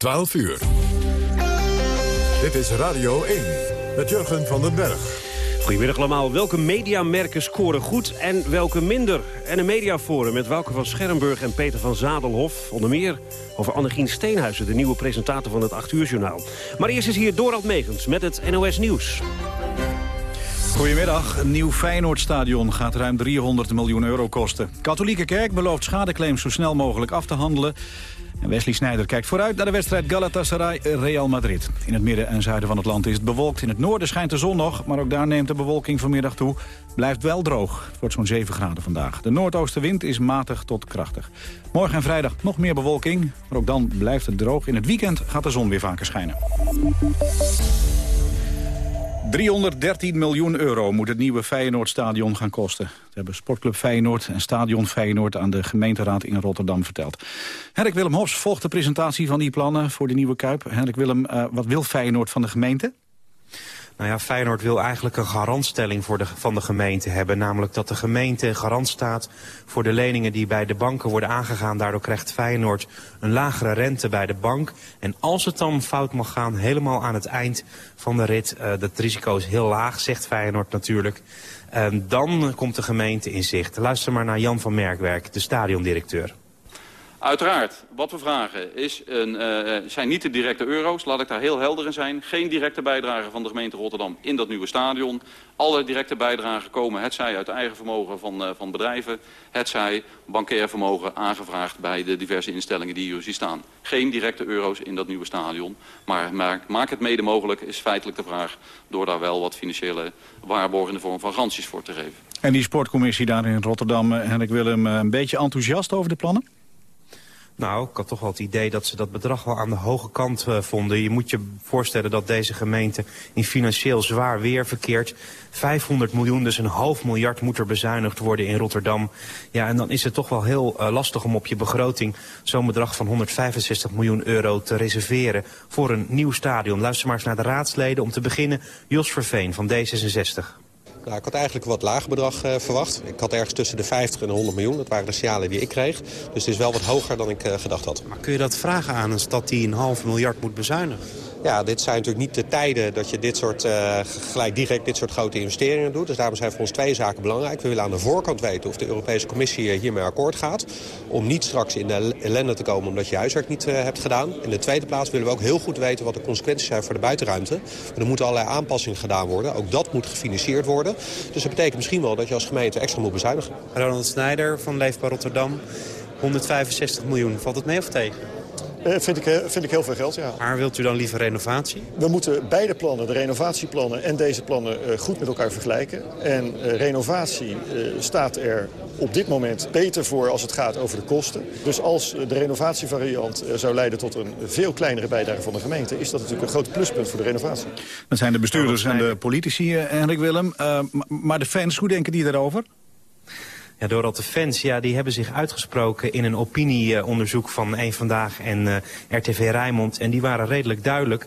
12 uur. Dit is Radio 1 met Jurgen van den Berg. Goedemiddag allemaal. Welke mediamerken scoren goed en welke minder? En een mediaforum met Wouke van Schermburg en Peter van Zadelhof. Onder meer over Annegien Steenhuizen, de nieuwe presentator van het 8 uur journaal. Maar eerst is hier Dorald Megens met het NOS Nieuws. Goedemiddag. Een nieuw Feyenoordstadion gaat ruim 300 miljoen euro kosten. Katholieke Kerk belooft schadeclaims zo snel mogelijk af te handelen. En Wesley Sneijder kijkt vooruit naar de wedstrijd Galatasaray-Real Madrid. In het midden en zuiden van het land is het bewolkt. In het noorden schijnt de zon nog, maar ook daar neemt de bewolking vanmiddag toe. Blijft wel droog. Het wordt zo'n 7 graden vandaag. De noordoostenwind is matig tot krachtig. Morgen en vrijdag nog meer bewolking, maar ook dan blijft het droog. In het weekend gaat de zon weer vaker schijnen. 313 miljoen euro moet het nieuwe Feyenoordstadion gaan kosten. Dat hebben Sportclub Feyenoord en Stadion Feyenoord aan de gemeenteraad in Rotterdam verteld. Henrik Willem Hofs volgt de presentatie van die plannen voor de nieuwe Kuip. Henrik Willem, uh, wat wil Feyenoord van de gemeente? Nou ja, Feyenoord wil eigenlijk een garantstelling voor de, van de gemeente hebben. Namelijk dat de gemeente garant staat voor de leningen die bij de banken worden aangegaan. Daardoor krijgt Feyenoord een lagere rente bij de bank. En als het dan fout mag gaan, helemaal aan het eind van de rit... Uh, dat risico is heel laag, zegt Feyenoord natuurlijk... Uh, dan komt de gemeente in zicht. Luister maar naar Jan van Merkwerk, de stadiondirecteur. Uiteraard, wat we vragen is een, uh, zijn niet de directe euro's, laat ik daar heel helder in zijn. Geen directe bijdrage van de gemeente Rotterdam in dat nieuwe stadion. Alle directe bijdragen komen, het zij uit eigen vermogen van, uh, van bedrijven, het zij bankair vermogen aangevraagd bij de diverse instellingen die hier zien staan. Geen directe euro's in dat nieuwe stadion, maar maak, maak het mede mogelijk, is feitelijk de vraag, door daar wel wat financiële waarborgen in de vorm van garanties voor te geven. En die sportcommissie daar in Rotterdam, Henrik Willem, een beetje enthousiast over de plannen? Nou, ik had toch wel het idee dat ze dat bedrag wel aan de hoge kant uh, vonden. Je moet je voorstellen dat deze gemeente in financieel zwaar weer verkeert. 500 miljoen, dus een half miljard moet er bezuinigd worden in Rotterdam. Ja, en dan is het toch wel heel uh, lastig om op je begroting zo'n bedrag van 165 miljoen euro te reserveren voor een nieuw stadion. Luister maar eens naar de raadsleden. Om te beginnen Jos Verveen van D66. Nou, ik had eigenlijk een wat lager bedrag uh, verwacht. Ik had ergens tussen de 50 en de 100 miljoen. Dat waren de signalen die ik kreeg. Dus het is wel wat hoger dan ik uh, gedacht had. Maar kun je dat vragen aan een stad die een half miljard moet bezuinigen? Ja, dit zijn natuurlijk niet de tijden dat je dit soort, uh, gelijk direct dit soort grote investeringen doet. Dus daarom zijn voor ons twee zaken belangrijk. We willen aan de voorkant weten of de Europese Commissie hiermee akkoord gaat. Om niet straks in de ellende te komen omdat je huiswerk niet uh, hebt gedaan. In de tweede plaats willen we ook heel goed weten wat de consequenties zijn voor de buitenruimte. er moeten allerlei aanpassingen gedaan worden. Ook dat moet gefinancierd worden. Dus dat betekent misschien wel dat je als gemeente extra moet bezuinigen. Ronald Snijder van Leefbaar Rotterdam. 165 miljoen. Valt het mee of tegen? Uh, vind, ik, vind ik heel veel geld, ja. Maar wilt u dan liever renovatie? We moeten beide plannen, de renovatieplannen en deze plannen, uh, goed met elkaar vergelijken. En uh, renovatie staat er op dit moment beter voor als het gaat over de kosten. Dus als de renovatievariant zou leiden tot een veel kleinere bijdrage van de gemeente... is dat natuurlijk een groot pluspunt voor de renovatie. Dat zijn de bestuurders en de politici, Henrik Willem. maar de fans, hoe denken die daarover? Ja, doordat de fans, ja, die hebben zich uitgesproken in een opinieonderzoek van Eén Vandaag en uh, RTV Rijnmond. En die waren redelijk duidelijk. 80%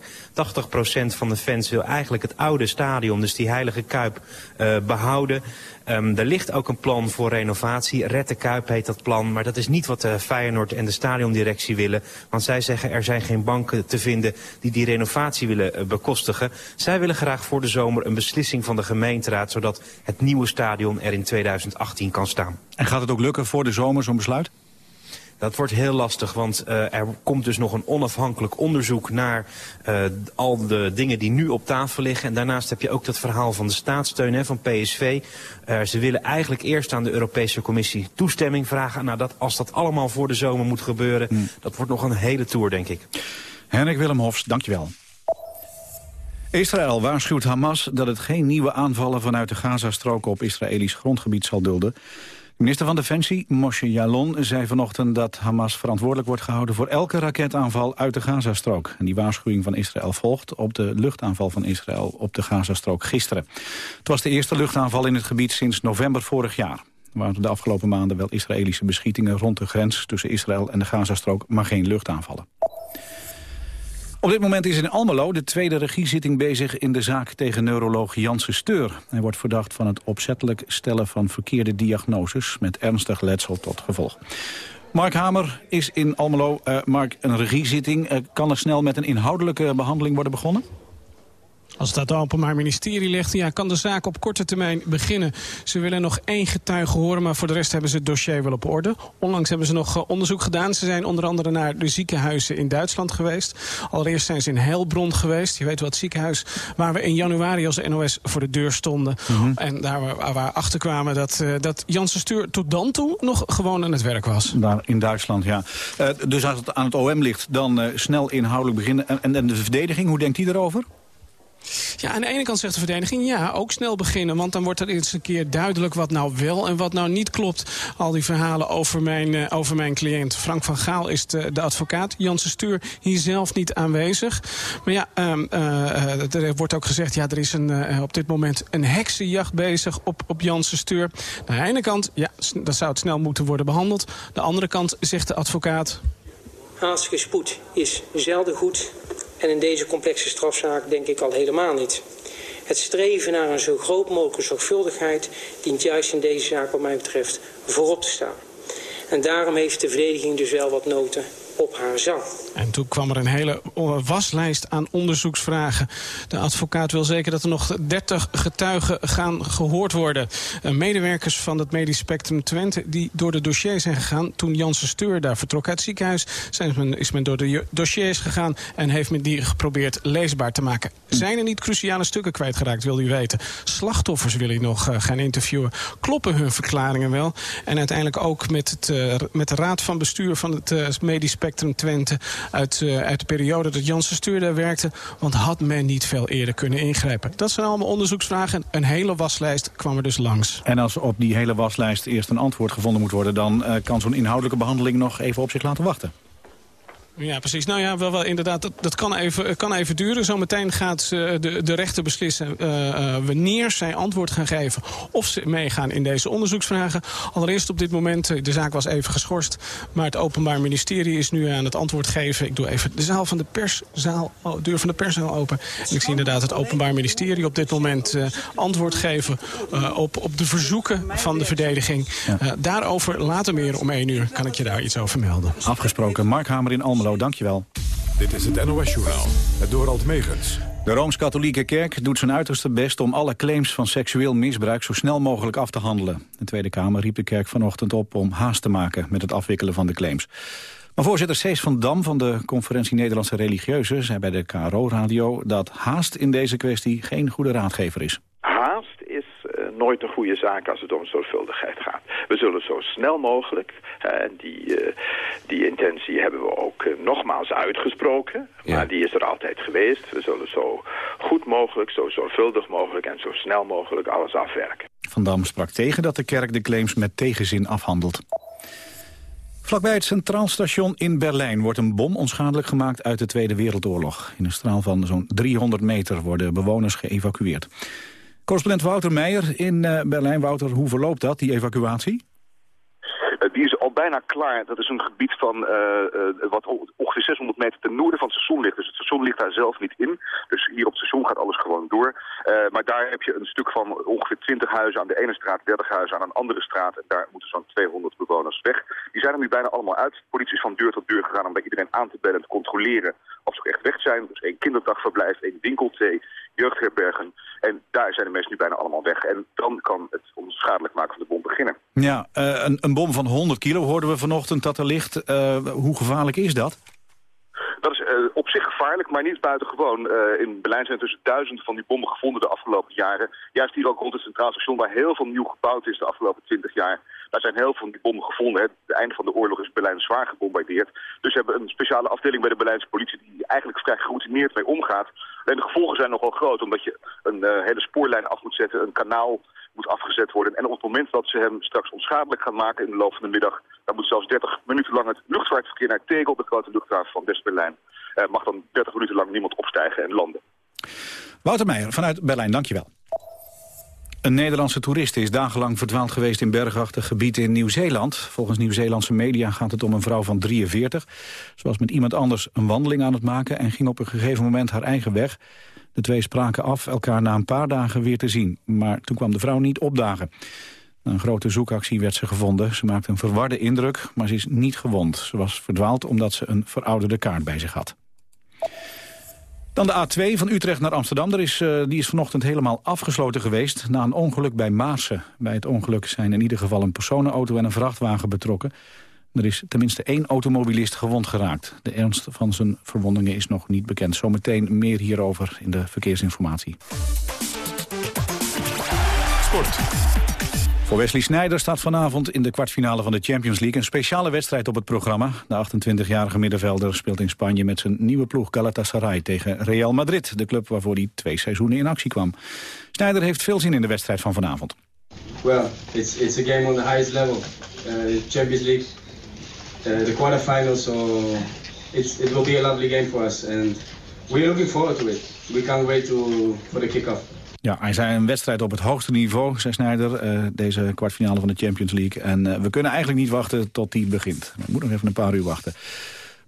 van de fans wil eigenlijk het oude stadion, dus die heilige kuip, uh, behouden. Um, er ligt ook een plan voor renovatie. Red de Kuip heet dat plan. Maar dat is niet wat de Feyenoord en de stadiondirectie willen. Want zij zeggen er zijn geen banken te vinden die die renovatie willen uh, bekostigen. Zij willen graag voor de zomer een beslissing van de gemeenteraad. Zodat het nieuwe stadion er in 2018 kan staan. En gaat het ook lukken voor de zomer zo'n besluit? Dat wordt heel lastig, want uh, er komt dus nog een onafhankelijk onderzoek naar uh, al de dingen die nu op tafel liggen. En daarnaast heb je ook dat verhaal van de staatssteun hè, van PSV. Uh, ze willen eigenlijk eerst aan de Europese Commissie toestemming vragen. Nou, dat, als dat allemaal voor de zomer moet gebeuren, hmm. dat wordt nog een hele tour, denk ik. Henrik Willem Hofs, dankjewel. Israël waarschuwt Hamas dat het geen nieuwe aanvallen vanuit de Gazastrook op Israëlisch grondgebied zal dulden. Minister van Defensie, Moshe Yalon, zei vanochtend dat Hamas verantwoordelijk wordt gehouden voor elke raketaanval uit de Gazastrook. En die waarschuwing van Israël volgt op de luchtaanval van Israël op de Gazastrook gisteren. Het was de eerste luchtaanval in het gebied sinds november vorig jaar. Er waren de afgelopen maanden wel Israëlische beschietingen rond de grens tussen Israël en de Gazastrook, maar geen luchtaanvallen. Op dit moment is in Almelo de tweede regiezitting bezig in de zaak tegen neuroloog Janssen Steur. Hij wordt verdacht van het opzettelijk stellen van verkeerde diagnoses met ernstig letsel tot gevolg. Mark Hamer is in Almelo. Uh, Mark, een regiezitting. Uh, kan er snel met een inhoudelijke behandeling worden begonnen? Als dat Openbaar Ministerie ligt, ja, kan de zaak op korte termijn beginnen. Ze willen nog één getuige horen, maar voor de rest hebben ze het dossier wel op orde. Onlangs hebben ze nog eh, onderzoek gedaan. Ze zijn onder andere naar de ziekenhuizen in Duitsland geweest. Allereerst zijn ze in Heilbronn geweest. Je weet wat ziekenhuis waar we in januari als NOS voor de deur stonden. Mhm. En daar waar we achter kwamen dat, uh, dat Janssen Stuur tot dan toe nog gewoon aan het werk was. Daar in Duitsland, ja. Uh, dus als het aan het OM ligt, dan uh, snel inhoudelijk beginnen. En, en de verdediging, hoe denkt die erover? Ja, aan de ene kant zegt de verdediging, ja, ook snel beginnen. Want dan wordt er eens een keer duidelijk wat nou wel en wat nou niet klopt. Al die verhalen over mijn, uh, over mijn cliënt. Frank van Gaal is de, de advocaat. Janssen Stuur hier zelf niet aanwezig. Maar ja, um, uh, er wordt ook gezegd, ja, er is een, op dit moment een heksenjacht bezig op, op Janssen Stuur. Aan de ene kant, ja, dat zou het snel moeten worden behandeld. De andere kant zegt de advocaat... Haastige spoed is zelden goed en in deze complexe strafzaak denk ik al helemaal niet. Het streven naar een zo groot mogelijke zorgvuldigheid dient juist in deze zaak wat mij betreft voorop te staan. En daarom heeft de verdediging dus wel wat noten op haar zang. En toen kwam er een hele waslijst aan onderzoeksvragen. De advocaat wil zeker dat er nog 30 getuigen gaan gehoord worden. Uh, medewerkers van het Medisch Spectrum Twente... die door de dossiers zijn gegaan toen Janssen Steur daar vertrok uit het ziekenhuis... Zijn is men door de dossiers gegaan en heeft men die geprobeerd leesbaar te maken. Zijn er niet cruciale stukken kwijtgeraakt, wil u weten? Slachtoffers wil hij nog uh, gaan interviewen. Kloppen hun verklaringen wel? En uiteindelijk ook met, het, uh, met de raad van bestuur van het Medisch Spectrum Twente uit, uh, uit de periode dat Janssen Stuur daar werkte. Want had men niet veel eerder kunnen ingrijpen? Dat zijn allemaal onderzoeksvragen. Een hele waslijst kwam er dus langs. En als op die hele waslijst eerst een antwoord gevonden moet worden... dan uh, kan zo'n inhoudelijke behandeling nog even op zich laten wachten. Ja, precies. Nou ja, wel, wel inderdaad, dat, dat kan, even, kan even duren. Zometeen gaat uh, de, de rechter beslissen uh, wanneer zij antwoord gaan geven... of ze meegaan in deze onderzoeksvragen. Allereerst op dit moment, de zaak was even geschorst... maar het Openbaar Ministerie is nu aan het antwoord geven. Ik doe even de zaal van de perszaal, oh, deur van de perszaal open. En ik zie inderdaad het Openbaar Ministerie op dit moment antwoord geven... op, op de verzoeken van de verdediging. Ja. daarover later meer om één uur kan ik je daar iets over melden. Afgesproken, Mark Hamer in Almelo. Hallo, dankjewel. Dit is het NOS-journaal, het Dorald Megens. De Rooms-Katholieke Kerk doet zijn uiterste best om alle claims van seksueel misbruik zo snel mogelijk af te handelen. De Tweede Kamer riep de kerk vanochtend op om haast te maken met het afwikkelen van de claims. Maar voorzitter Cees van Dam van de Conferentie Nederlandse Religieuzen zei bij de KRO-radio dat haast in deze kwestie geen goede raadgever is nooit een goede zaak als het om zorgvuldigheid gaat. We zullen zo snel mogelijk, en die, uh, die intentie hebben we ook uh, nogmaals uitgesproken, ja. maar die is er altijd geweest. We zullen zo goed mogelijk, zo zorgvuldig mogelijk en zo snel mogelijk alles afwerken. Van Dam sprak tegen dat de kerk de claims met tegenzin afhandelt. Vlakbij het Centraal Station in Berlijn wordt een bom onschadelijk gemaakt uit de Tweede Wereldoorlog. In een straal van zo'n 300 meter worden bewoners geëvacueerd. Correspondent Wouter Meijer in uh, Berlijn. Wouter, hoe verloopt dat, die evacuatie? Uh, die is al bijna klaar. Dat is een gebied van uh, wat ongeveer 600 meter ten noorden van het station ligt. Dus het station ligt daar zelf niet in. Dus hier op het station gaat alles gewoon door. maar daar heb je een stuk van ongeveer 20 huizen aan de ene straat, 30 huizen aan een andere straat. En daar moeten zo'n 200 bewoners weg. Die zijn er nu bijna allemaal uit. De politie is van deur tot deur gegaan om bij iedereen aan te bellen en te controleren of ze echt weg zijn. Dus één kinderdagverblijf, één winkelthee, jeugdherbergen. En daar zijn de mensen nu bijna allemaal weg. En dan kan het onschadelijk maken van de bom beginnen. Ja, uh, een, een, bom van 100 kilo hoorden we vanochtend dat er ligt. Uh, hoe gevaarlijk is dat? Dat is uh, op zich gevaarlijk, maar niet buitengewoon. Uh, in Berlijn zijn tussen duizend van die bommen gevonden de afgelopen jaren. Juist hier ook rond het Centraal Station, waar heel veel nieuw gebouwd is de afgelopen twintig jaar. Daar zijn heel veel van die bommen gevonden. Het einde van de oorlog is Berlijn zwaar gebombardeerd. Dus we hebben een speciale afdeling bij de Berlijnse politie die eigenlijk vrij geroutineerd mee omgaat. De gevolgen zijn nogal groot, omdat je een uh, hele spoorlijn af moet zetten, een kanaal moet afgezet worden. En op het moment dat ze hem straks onschadelijk gaan maken in de loop van de middag... dan moet zelfs 30 minuten lang het luchtvaartverkeer naar Tegel, de grote luchthaven van West-Berlijn... Uh, mag dan 30 minuten lang niemand opstijgen en landen. Wouter Meijer vanuit Berlijn, dankjewel. Een Nederlandse toeriste is dagenlang verdwaald geweest in bergachtig gebied in Nieuw-Zeeland. Volgens Nieuw-Zeelandse media gaat het om een vrouw van 43. Ze was met iemand anders een wandeling aan het maken en ging op een gegeven moment haar eigen weg. De twee spraken af elkaar na een paar dagen weer te zien. Maar toen kwam de vrouw niet opdagen. Na een grote zoekactie werd ze gevonden. Ze maakte een verwarde indruk, maar ze is niet gewond. Ze was verdwaald omdat ze een verouderde kaart bij zich had. Dan de A2 van Utrecht naar Amsterdam. Er is, uh, die is vanochtend helemaal afgesloten geweest na een ongeluk bij Maarsen. Bij het ongeluk zijn in ieder geval een personenauto en een vrachtwagen betrokken. Er is tenminste één automobilist gewond geraakt. De ernst van zijn verwondingen is nog niet bekend. Zometeen meer hierover in de verkeersinformatie. Sport. Voor Wesley Sneijder staat vanavond in de kwartfinale van de Champions League... een speciale wedstrijd op het programma. De 28-jarige middenvelder speelt in Spanje met zijn nieuwe ploeg Galatasaray... tegen Real Madrid, de club waarvoor hij twee seizoenen in actie kwam. Sneijder heeft veel zin in de wedstrijd van vanavond. Well, it's, it's a game on the highest level. Uh, Champions League, uh, the quarterfinals, so it's, it will be a lovely game for us. And we're looking forward to it. We can't wait to, for the kick-off. Ja, hij zei een wedstrijd op het hoogste niveau, zei Snijder, uh, deze kwartfinale van de Champions League. En uh, we kunnen eigenlijk niet wachten tot die begint. We moeten nog even een paar uur wachten.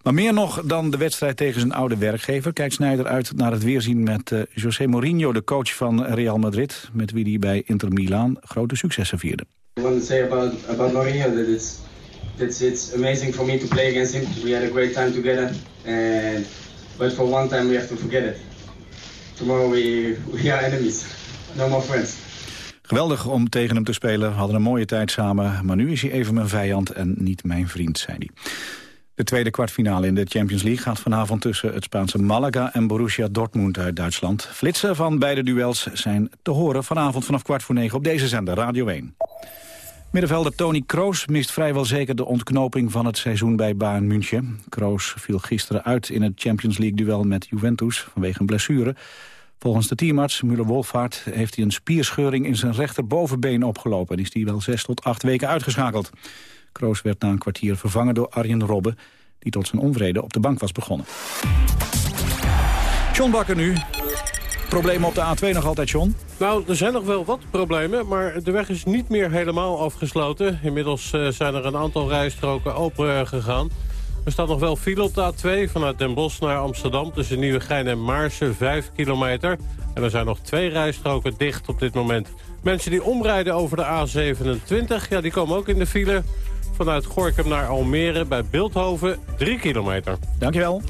Maar meer nog dan de wedstrijd tegen zijn oude werkgever... kijkt Snijder uit naar het weerzien met uh, José Mourinho, de coach van Real Madrid... met wie hij bij Inter Milaan grote successen vierde. I about Mourinho that it's, amazing for me to play against. We had a great time together. And, but for one time we have to forget it. Tomorrow we, we are enemies. No more friends. Geweldig om tegen hem te spelen. We hadden een mooie tijd samen. Maar nu is hij even mijn vijand en niet mijn vriend, zei hij. De tweede kwartfinale in de Champions League gaat vanavond tussen het Spaanse Malaga en Borussia Dortmund uit Duitsland. Flitsen van beide duels zijn te horen vanavond vanaf kwart voor negen op deze zender Radio 1. Middenvelder Tony Kroos mist vrijwel zeker de ontknoping van het seizoen bij Bayern München. Kroos viel gisteren uit in het Champions League-duel met Juventus vanwege een blessure. Volgens de teamarts Müller-Wolfhard heeft hij een spierscheuring in zijn rechterbovenbeen opgelopen... en is hij wel zes tot acht weken uitgeschakeld. Kroos werd na een kwartier vervangen door Arjen Robben... die tot zijn onvrede op de bank was begonnen. John Bakker nu. Problemen op de A2 nog altijd, John? Nou, er zijn nog wel wat problemen, maar de weg is niet meer helemaal afgesloten. Inmiddels uh, zijn er een aantal rijstroken open gegaan. Er staat nog wel file op de A2 vanuit Den Bosch naar Amsterdam... tussen Nieuwegein en Maarsen, 5 kilometer. En er zijn nog twee rijstroken dicht op dit moment. Mensen die omrijden over de A27, ja, die komen ook in de file... vanuit Gorkum naar Almere bij Beeldhoven, 3 kilometer. Dankjewel.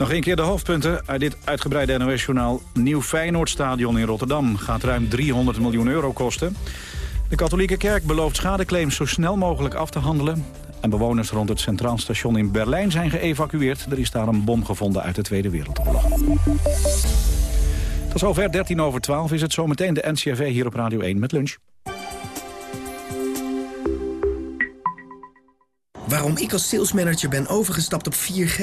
Nog een keer de hoofdpunten uit dit uitgebreide NOS-journaal. Nieuw Feyenoordstadion in Rotterdam gaat ruim 300 miljoen euro kosten. De katholieke kerk belooft schadeclaims zo snel mogelijk af te handelen. En bewoners rond het Centraal Station in Berlijn zijn geëvacueerd. Er is daar een bom gevonden uit de Tweede Wereldoorlog. Tot zover 13 over 12 is het zometeen de NCRV hier op Radio 1 met lunch. Waarom ik als salesmanager ben overgestapt op 4G?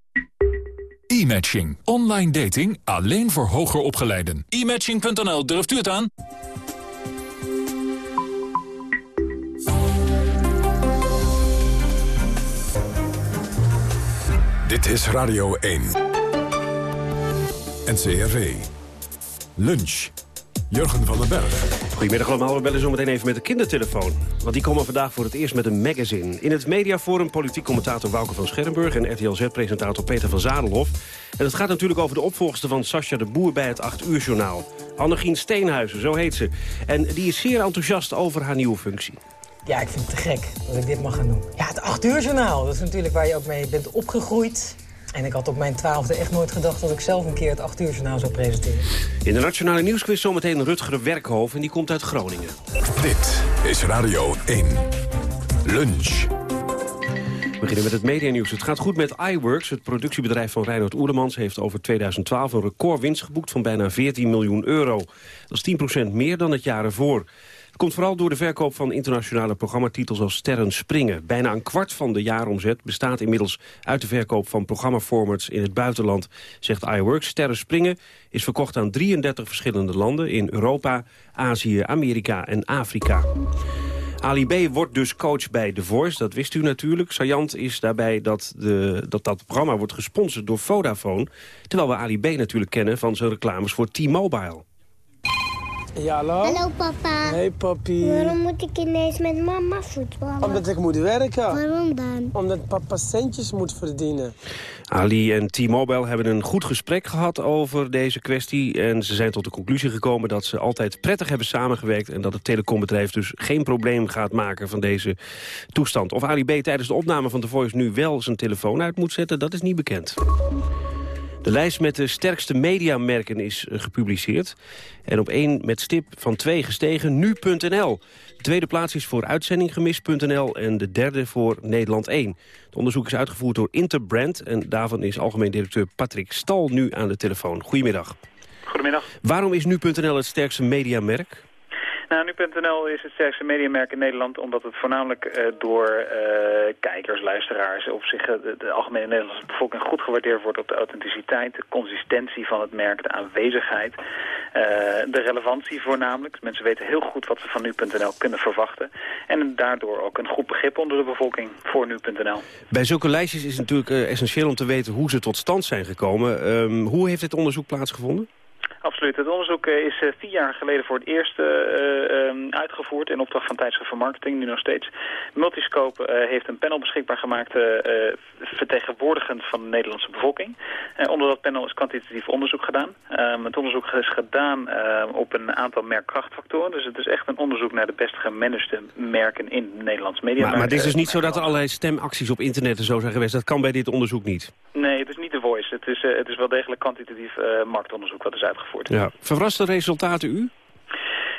E-matching. Online dating alleen voor hoger opgeleiden. E-matching.nl, durft u het aan? Dit is Radio 1. NCRV. Lunch. Jurgen van den Berg. Goedemiddag allemaal, we bellen zo meteen even met de kindertelefoon. Want die komen vandaag voor het eerst met een magazine. In het mediaforum politiek commentator Wouke van Scherrenburg... en RTL Z-presentator Peter van Zadelhof. En het gaat natuurlijk over de opvolgster van Sascha de Boer bij het 8 uur journaal. Annegien Steenhuizen, zo heet ze. En die is zeer enthousiast over haar nieuwe functie. Ja, ik vind het te gek dat ik dit mag gaan doen. Ja, het 8 uur journaal, dat is natuurlijk waar je ook mee bent opgegroeid. En ik had op mijn twaalfde echt nooit gedacht dat ik zelf een keer het 8 uur journaal zou presenteren. In de Nationale Nieuwsquiz zometeen Rutger Werkhoven en die komt uit Groningen. Dit is Radio 1. Lunch. We beginnen met het medianieuws. Het gaat goed met iWorks. Het productiebedrijf van Reinhard Oerlemans heeft over 2012 een recordwinst geboekt van bijna 14 miljoen euro. Dat is 10% meer dan het jaar ervoor. Komt vooral door de verkoop van internationale programmatitels als Sterren Springen. Bijna een kwart van de jaaromzet bestaat inmiddels uit de verkoop van programmaformats in het buitenland, zegt iWorks. Sterren Springen is verkocht aan 33 verschillende landen in Europa, Azië, Amerika en Afrika. Ali B wordt dus coach bij The Voice, dat wist u natuurlijk. Sajant is daarbij dat, de, dat dat programma wordt gesponsord door Vodafone... terwijl we Ali B natuurlijk kennen van zijn reclames voor T-Mobile. Ja, hallo? Hallo papa. Hey papi. Waarom moet ik ineens met mama voetballen? Omdat ik moet werken. Waarom dan? Omdat papa centjes moet verdienen. Ali en T-Mobile hebben een goed gesprek gehad over deze kwestie. En ze zijn tot de conclusie gekomen dat ze altijd prettig hebben samengewerkt... en dat het telecombedrijf dus geen probleem gaat maken van deze toestand. Of Ali B tijdens de opname van The Voice nu wel zijn telefoon uit moet zetten, dat is niet bekend. De lijst met de sterkste mediamerken is eh, gepubliceerd. En op één met stip van twee gestegen, nu.nl. De tweede plaats is voor uitzendinggemist.nl en de derde voor Nederland 1. Het onderzoek is uitgevoerd door Interbrand... en daarvan is algemeen directeur Patrick Stal nu aan de telefoon. Goedemiddag. Goedemiddag. Waarom is nu.nl het sterkste mediamerk? Nu.nl is het sterkste mediamerk in Nederland... omdat het voornamelijk uh, door uh, kijkers, luisteraars... of zich uh, de, algemene Nederlandse bevolking goed gewaardeerd wordt... op de authenticiteit, de consistentie van het merk, de aanwezigheid... de relevantie voornamelijk. Mensen weten heel goed wat ze van nu.nl kunnen verwachten. En daardoor ook een goed begrip onder de bevolking voor nu.nl. Bij zulke lijstjes is het natuurlijk essentieel om te weten... hoe ze tot stand zijn gekomen. Um, hoe heeft dit onderzoek plaatsgevonden? Absoluut. Het onderzoek is vier jaar geleden voor het eerst uh, um, uitgevoerd in opdracht van Tijdschrift voor Marketing, nu nog steeds. Multiscope heeft een panel beschikbaar gemaakt vertegenwoordigend van de Nederlandse bevolking. onder dat panel is kwantitatief onderzoek gedaan. Um, het onderzoek is gedaan op een aantal merkkrachtfactoren. Dus het is echt een onderzoek naar de best gemanagede merken in de Nederlandse media. Maar, maar het is dus niet zo dat er allerlei stemacties op internet en zo zijn geweest. Dat kan bij dit onderzoek niet. Nee, het is niet de voice. Het is, het is wel degelijk kwantitatief marktonderzoek wat is uitgevoerd. Ja. Verraste resultaten u?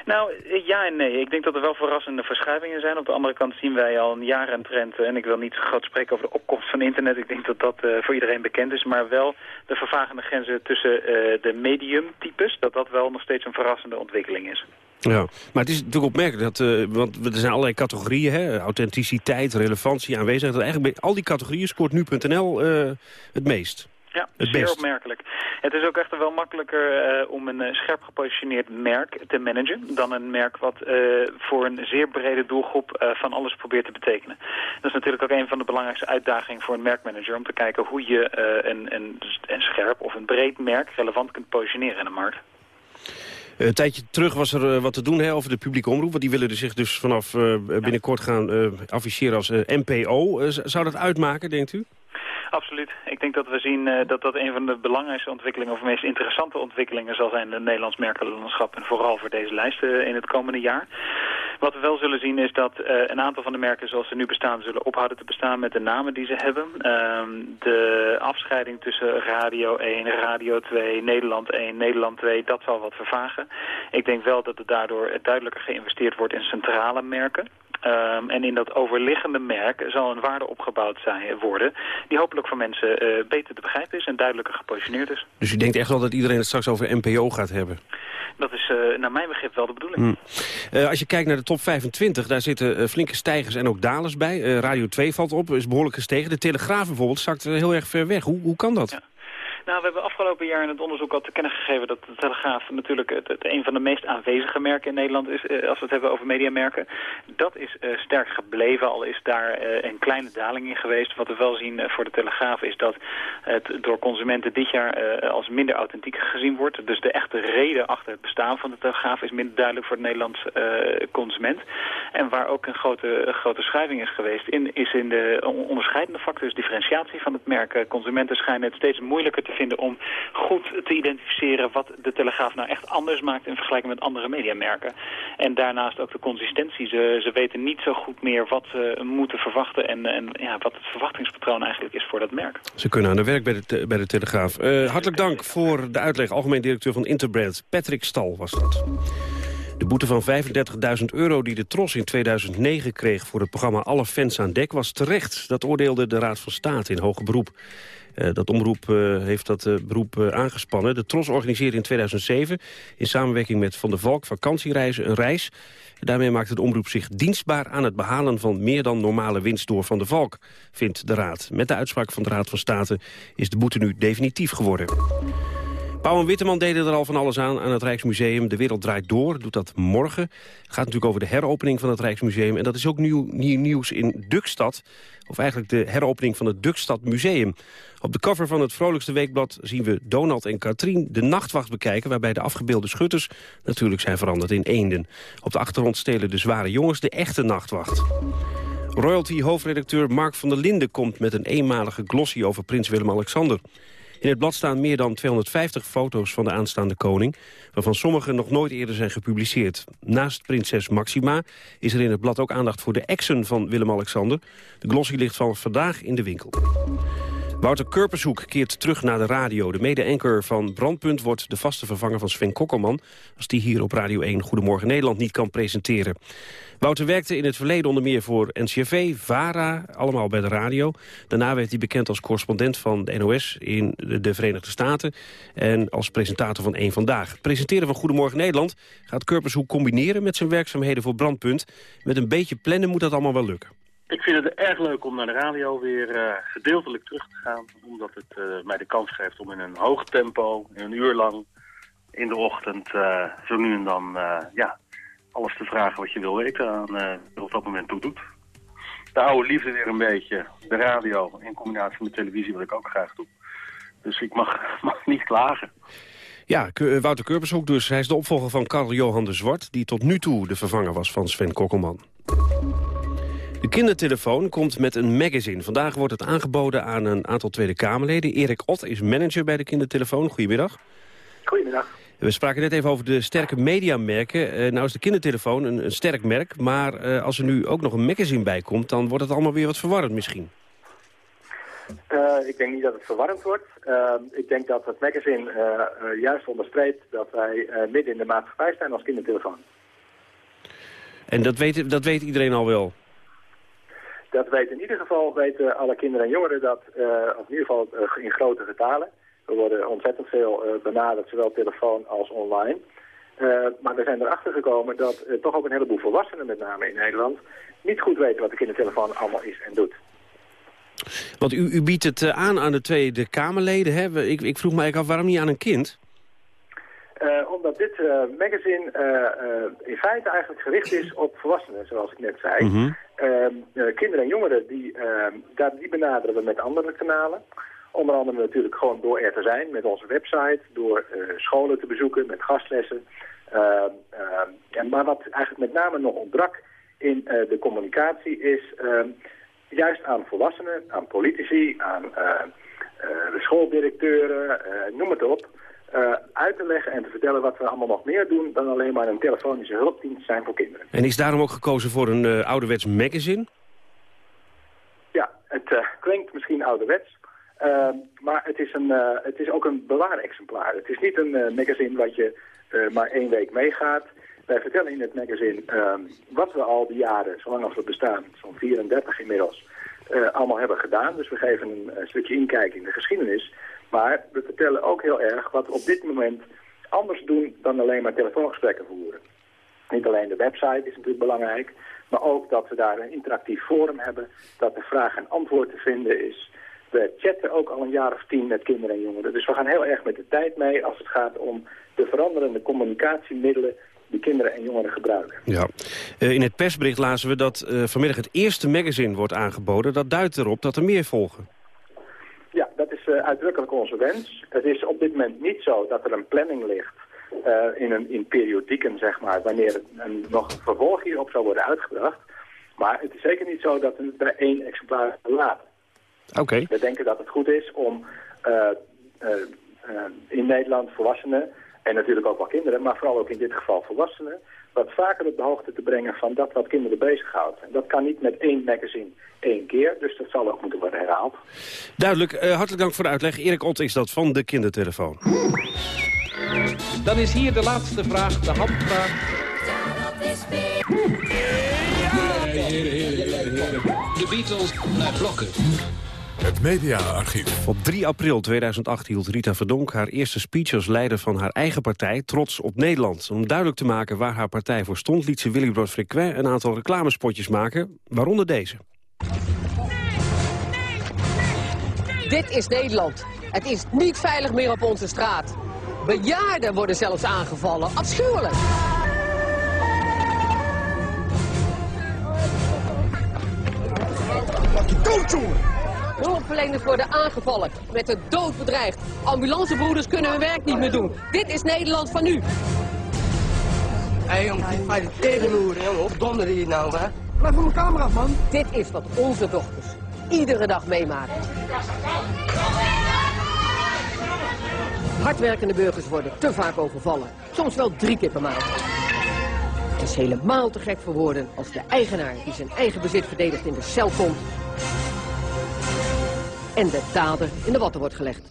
Nou, ja en nee. Ik denk dat er wel verrassende verschuivingen zijn. Op de andere kant zien wij al een jaar een trend. En ik wil niet groot spreken over de opkomst van internet. Ik denk dat dat uh, voor iedereen bekend is. Maar wel de vervagende grenzen tussen uh, de medium-types. Dat dat wel nog steeds een verrassende ontwikkeling is. Ja, maar het is natuurlijk opmerkelijk dat, uh, want er zijn allerlei categorieën, hè, authenticiteit, relevantie, aanwezigheid. Dat eigenlijk bij al die categorieën scoort nu.nl het meest. Ja, zeer opmerkelijk. Het is ook echt wel makkelijker uh, om een uh, scherp gepositioneerd merk te managen... dan een merk wat uh, voor een zeer brede doelgroep van alles probeert te betekenen. Dat is natuurlijk ook een van de belangrijkste uitdagingen voor een merkmanager... om te kijken hoe je een, een, een scherp of een breed merk relevant kunt positioneren in de markt. Een tijdje terug was er wat te doen hè, over de publieke omroep. Want die willen zich dus vanaf binnenkort gaan afficheren als NPO. zou dat uitmaken, denkt u? Absoluut. Ik denk dat we zien uh, dat dat een van de belangrijkste ontwikkelingen... of meest interessante ontwikkelingen zal zijn in het Nederlands merkenlandschap... en vooral voor deze lijst uh, in het komende jaar. Wat we wel zullen zien is dat uh, een aantal van de merken zoals ze nu bestaan... zullen ophouden te bestaan met de namen die ze hebben. Um, de afscheiding tussen Radio 1, Radio 2, Nederland 1, Nederland 2... dat zal wat vervagen. Ik denk wel dat er daardoor duidelijker geïnvesteerd wordt in centrale merken. Um, en in dat overliggende merk zal een waarde opgebouwd zijn, worden... die hopelijk voor mensen uh, beter te begrijpen is en duidelijker gepositioneerd is. Dus u denkt echt wel dat iedereen het straks over NPO gaat hebben? Dat is uh, naar mijn begrip wel de bedoeling. Hmm. Uh, als je kijkt naar de top 25, daar zitten flinke stijgers en ook dalers bij. Radio 2 valt op, is behoorlijk gestegen. De Telegraaf bijvoorbeeld zakt heel erg ver weg. Hoe, hoe kan dat? Ja. Nou, we hebben afgelopen jaar in het onderzoek al te kennen gegeven dat de Telegraaf natuurlijk het, het een van de meest aanwezige merken in Nederland is, eh, als we het hebben over mediamerken. Dat is eh, sterk gebleven, al is daar eh, een kleine daling in geweest. Wat we wel zien eh, voor de Telegraaf is dat het door consumenten dit jaar als minder authentiek gezien wordt. Dus de echte reden achter het bestaan van de Telegraaf is minder duidelijk voor de Nederlandse consument. En waar ook een grote, grote schuiving is geweest, in, is in de on- onderscheidende factors differentiatie van het merk. Consumenten schijnen het steeds moeilijker te vinden om goed te identificeren wat de Telegraaf nou echt anders maakt in vergelijking met andere mediamerken. En daarnaast ook de consistentie. Ze, ze weten niet zo goed meer wat ze moeten verwachten en, en ja, wat het verwachtingspatroon eigenlijk is voor dat merk. Ze kunnen aan de werk bij de, bij de Telegraaf. Eh, hartelijk dank voor de uitleg. Algemeen directeur van Interbrand, Patrick Stal was dat. De boete van 35.000 euro die de Tros in 2009 kreeg... voor het programma Alle Fans aan Dek was terecht. Dat oordeelde de Raad van State in hoger beroep. Eh, dat omroep eh, heeft dat eh, beroep aangespannen. De Tros organiseerde in 2007 in samenwerking met Van der Valk vakantiereizen een reis. Daarmee maakte de omroep zich dienstbaar aan het behalen van meer dan normale winst door Van der Valk, vindt de Raad. Met de uitspraak van de Raad van State is de boete nu definitief geworden. Pauw en Witteman deden er al van alles aan aan het Rijksmuseum. De wereld draait door, doet dat morgen. Het gaat natuurlijk over de heropening van het Rijksmuseum. En dat is ook nieuw, nieuw nieuws in Dukstad. Of eigenlijk de heropening van het Dukstad Museum. Op de cover van het Vrolijkste Weekblad zien we Donald en Katrien de nachtwacht bekijken... waarbij de afgebeelde schutters natuurlijk zijn veranderd in eenden. Op de achtergrond stelen de zware jongens de echte nachtwacht. Royalty-hoofdredacteur Mark van der Linden komt met een eenmalige glossy over prins Willem-Alexander. In het blad staan meer dan 250 foto's van de aanstaande koning... waarvan sommige nog nooit eerder zijn gepubliceerd. Naast prinses Maxima is er in het blad ook aandacht voor de exen van Willem-Alexander. De glossy ligt van vandaag in de winkel. Wouter Kurpershoek keert terug naar de radio. De mede-anker van Brandpunt wordt de vaste vervanger van Sven Kokkelman... als die hier op Radio 1 Goedemorgen Nederland niet kan presenteren. Wouter werkte in het verleden onder meer voor NCRV, VARA, allemaal bij de radio. Daarna werd hij bekend als correspondent van de NOS in de de Verenigde Staten... en als presentator van Eén Vandaag. Het presenteren van Goedemorgen Nederland gaat Kurpershoek combineren... met zijn werkzaamheden voor Brandpunt. Met een beetje plannen moet dat allemaal wel lukken. Ik vind het erg leuk om naar de radio weer eh, gedeeltelijk terug te gaan. Omdat het eh, mij de kans geeft om in een hoog tempo, een uur lang in de ochtend, eh, zo nu en dan, ja, alles te vragen wat je wil weten aan wat op dat moment toe doet. De oude liefde weer een beetje, de radio in combinatie met televisie, wat ik ook graag doe. Dus ik mag, mag niet klagen. Ja, Wouter Kurpershoek dus. Hij is de opvolger van Karl-Johan de Zwart... die tot nu toe de vervanger was van Sven Kokkelman. De kindertelefoon komt met een magazine. Vandaag wordt het aangeboden aan een aantal Tweede Kamerleden. Erik Ott is manager bij de kindertelefoon. Goedemiddag. Goedemiddag. We spraken net even over de sterke mediamerken. Eh nou is de kindertelefoon een, een sterk merk. Maar eh, als er nu ook nog een magazine bij komt... dan wordt het allemaal weer wat verwarrend misschien. Eh, ik denk niet dat het verwarrend wordt. Ik denk dat het magazine juist onderstreept dat wij midden in de maatschappij staan als kindertelefoon. En dat weet, dat weet iedereen al wel. Dat weten in ieder geval weten alle kinderen en jongeren dat, eh, of in ieder geval eh, in grote getalen. We worden ontzettend veel eh, benaderd, zowel telefoon als online. Maar we zijn erachter gekomen dat toch ook een heleboel volwassenen, met name in Nederland, niet goed weten wat de kindertelefoon allemaal is en doet. Want u, u biedt het aan aan de Tweede Kamerleden. Hè? Ik, ik vroeg me eigenlijk af, waarom niet aan een kind? Eh, omdat dit eh, magazine eh, in feite eigenlijk gericht is op volwassenen, zoals ik net zei. Mhm. Ehm, eh, kinderen en jongeren, die, ehm, daar, die benaderen we met andere kanalen. Onder andere natuurlijk gewoon door er te zijn met onze website, door scholen te bezoeken met gastlessen. Ehm, en, maar wat eigenlijk met name nog ontbrak in de communicatie is juist aan volwassenen, aan politici, aan de schooldirecteuren, noem het op. eh, uit te leggen en te vertellen wat we allemaal nog meer doen dan alleen maar een telefonische hulpdienst zijn voor kinderen. En is daarom ook gekozen voor een eh, ouderwets magazine? Ja, het eh, klinkt misschien ouderwets, maar het is, een, het is ook een bewaarexemplaar. Het is niet een magazine wat je maar één week meegaat. Wij vertellen in het magazine wat we al die jaren, zolang als we bestaan, zo'n 34 inmiddels, allemaal hebben gedaan. Dus we geven een, stukje inkijk in de geschiedenis. Maar we vertellen ook heel erg wat we op dit moment anders doen dan alleen maar telefoongesprekken voeren. Niet alleen de website is natuurlijk belangrijk, maar ook dat we daar een interactief forum hebben, dat de vraag en antwoord te vinden is, We chatten ook al een jaar of tien met kinderen en jongeren. Dus we gaan heel erg met de tijd mee als het gaat om de veranderende communicatiemiddelen die kinderen en jongeren gebruiken. Ja. Eh, in het persbericht lazen we dat eh, vanmiddag het eerste magazine wordt aangeboden. Dat duidt erop dat er meer volgen. Ja, dat is uh, uitdrukkelijk onze wens. Het is op dit moment niet zo dat er een planning ligt uh, in, een, in periodieken, zeg maar, wanneer een, nog een vervolg hierop zou worden uitgebracht. Maar het is zeker niet zo dat we het bij één exemplaar laten. Oké. We denken dat het goed is om uh, in Nederland volwassenen en natuurlijk ook wel kinderen, maar vooral ook in dit geval volwassenen, wat vaker op de hoogte te brengen van dat wat kinderen bezighoudt. En dat kan niet met één magazine één keer, dus dat zal ook moeten worden herhaald. Duidelijk, uh, hartelijk dank voor de uitleg. Erik Ott is dat van de kindertelefoon. Dan is hier de laatste vraag, de handvraag. De Beatles naar blokken. Het mediaarchief. Op 3 april 2008 hield Rita Verdonk haar eerste speech als leider van haar eigen partij, Trots op Nederland. Om duidelijk te maken waar haar partij voor stond, liet ze Willy Brood Frequent een aantal reclamespotjes maken, waaronder deze. Dit is Nederland. Het is niet veilig meer op onze straat. Bejaarden worden zelfs aangevallen. Afschuwelijk. Hulpverleners worden aangevallen, met de dood bedreigd. Ambulancebroeders kunnen hun werk niet meer doen. Dit is Nederland van nu. Hé, om die bij de tegenloeren, jongen. Op donder hier nou, hè? Blijf van mijn camera af, man. Dit is wat onze dochters iedere dag meemaken. Hardwerkende burgers worden te vaak overvallen. Soms wel drie keer per maand. Het is helemaal te gek voor woorden als de eigenaar die zijn eigen bezit verdedigt in de cel komt. En de dader in de watten wordt gelegd.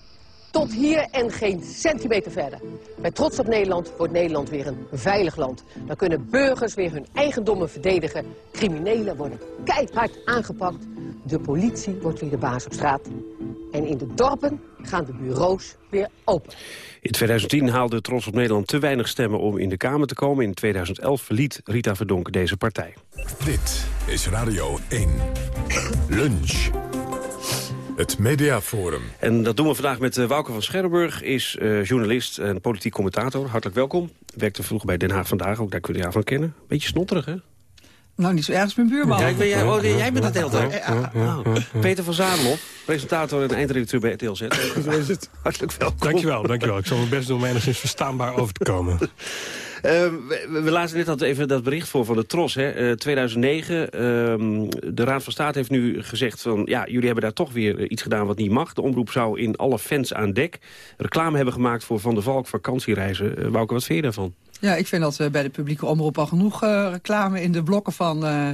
Tot hier en geen centimeter verder. Bij Trots op Nederland wordt Nederland weer een veilig land. Dan kunnen burgers weer hun eigendommen verdedigen. Criminelen worden keihard aangepakt. De politie wordt weer de baas op straat. En in de dorpen gaan de bureaus weer open. In 2010 haalde Trots op Nederland te weinig stemmen om in de Kamer te komen. In 2011 verliet Rita Verdonk deze partij. Dit is Radio 1. Lunch. Het Mediaforum. En dat doen we vandaag met uh, Wouke van Scherrenburg, is uh, journalist en politiek commentator. Hartelijk welkom. Werkte vroeger bij Den Haag Vandaag, ook daar kun je jou van kennen. Beetje snotterig, hè? Nou, niet zo erg als mijn buurman. Ja, ik ben, jij, oh, jij bent het de hele tijd. Oh. Peter van Zadelhoff, presentator en eindredacteur bij RTL Z. Zo is het. Hartelijk welkom. Dankjewel, dankjewel. Ik zal mijn best doen om enigszins verstaanbaar over te komen. Uh, we, we lazen net al even dat bericht voor van de TROS. Hè. Uh, 2009, uh, de Raad van State heeft nu gezegd... van ja, jullie hebben daar toch weer iets gedaan wat niet mag. De omroep zou in alle fans aan dek reclame hebben gemaakt... voor Van der Valk vakantiereizen. Uh, Wouke, wat vind je daarvan? Ja, ik vind dat uh, bij de publieke omroep al genoeg uh, reclame in de blokken van uh,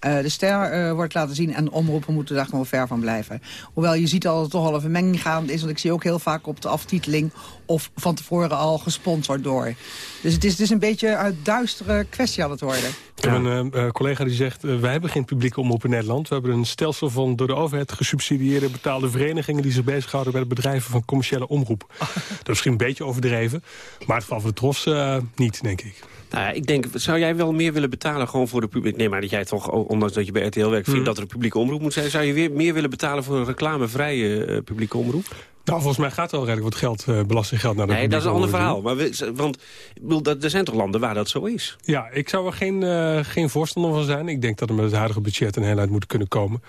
de ster wordt laten zien. En omroepen moeten daar gewoon ver van blijven. Hoewel je ziet dat het toch al een vermenging gaande is. Want ik zie ook heel vaak op de aftiteling of van tevoren al gesponsord door. Dus het is, het is een beetje een duistere kwestie aan het worden. Ik heb een uh, collega die zegt, uh, wij hebben geen publieke omroep in Nederland. We hebben een stelsel van door de overheid gesubsidieerde betaalde verenigingen... die zich bezighouden bij het bedrijven van commerciële omroep. dat is misschien een beetje overdreven. Maar het geval van de Tros uh, niet, denk ik. Nou ja, ik denk, zou jij wel meer willen betalen gewoon voor de publiek? Nee, maar dat jij toch, ondanks dat je bij RTL werkt... vindt dat er een publieke omroep moet zijn... zou je weer meer willen betalen voor een reclamevrije publieke omroep? Nou, volgens mij gaat er al redelijk wat geld, uh, belastinggeld naar de Nee, dat is een ander verhaal. Maar we, want bedoel, dat, er zijn toch landen waar dat zo is? Ja, ik zou er geen, uh, geen voorstander van zijn. Ik denk dat er met het huidige budget een heel uit moet kunnen komen.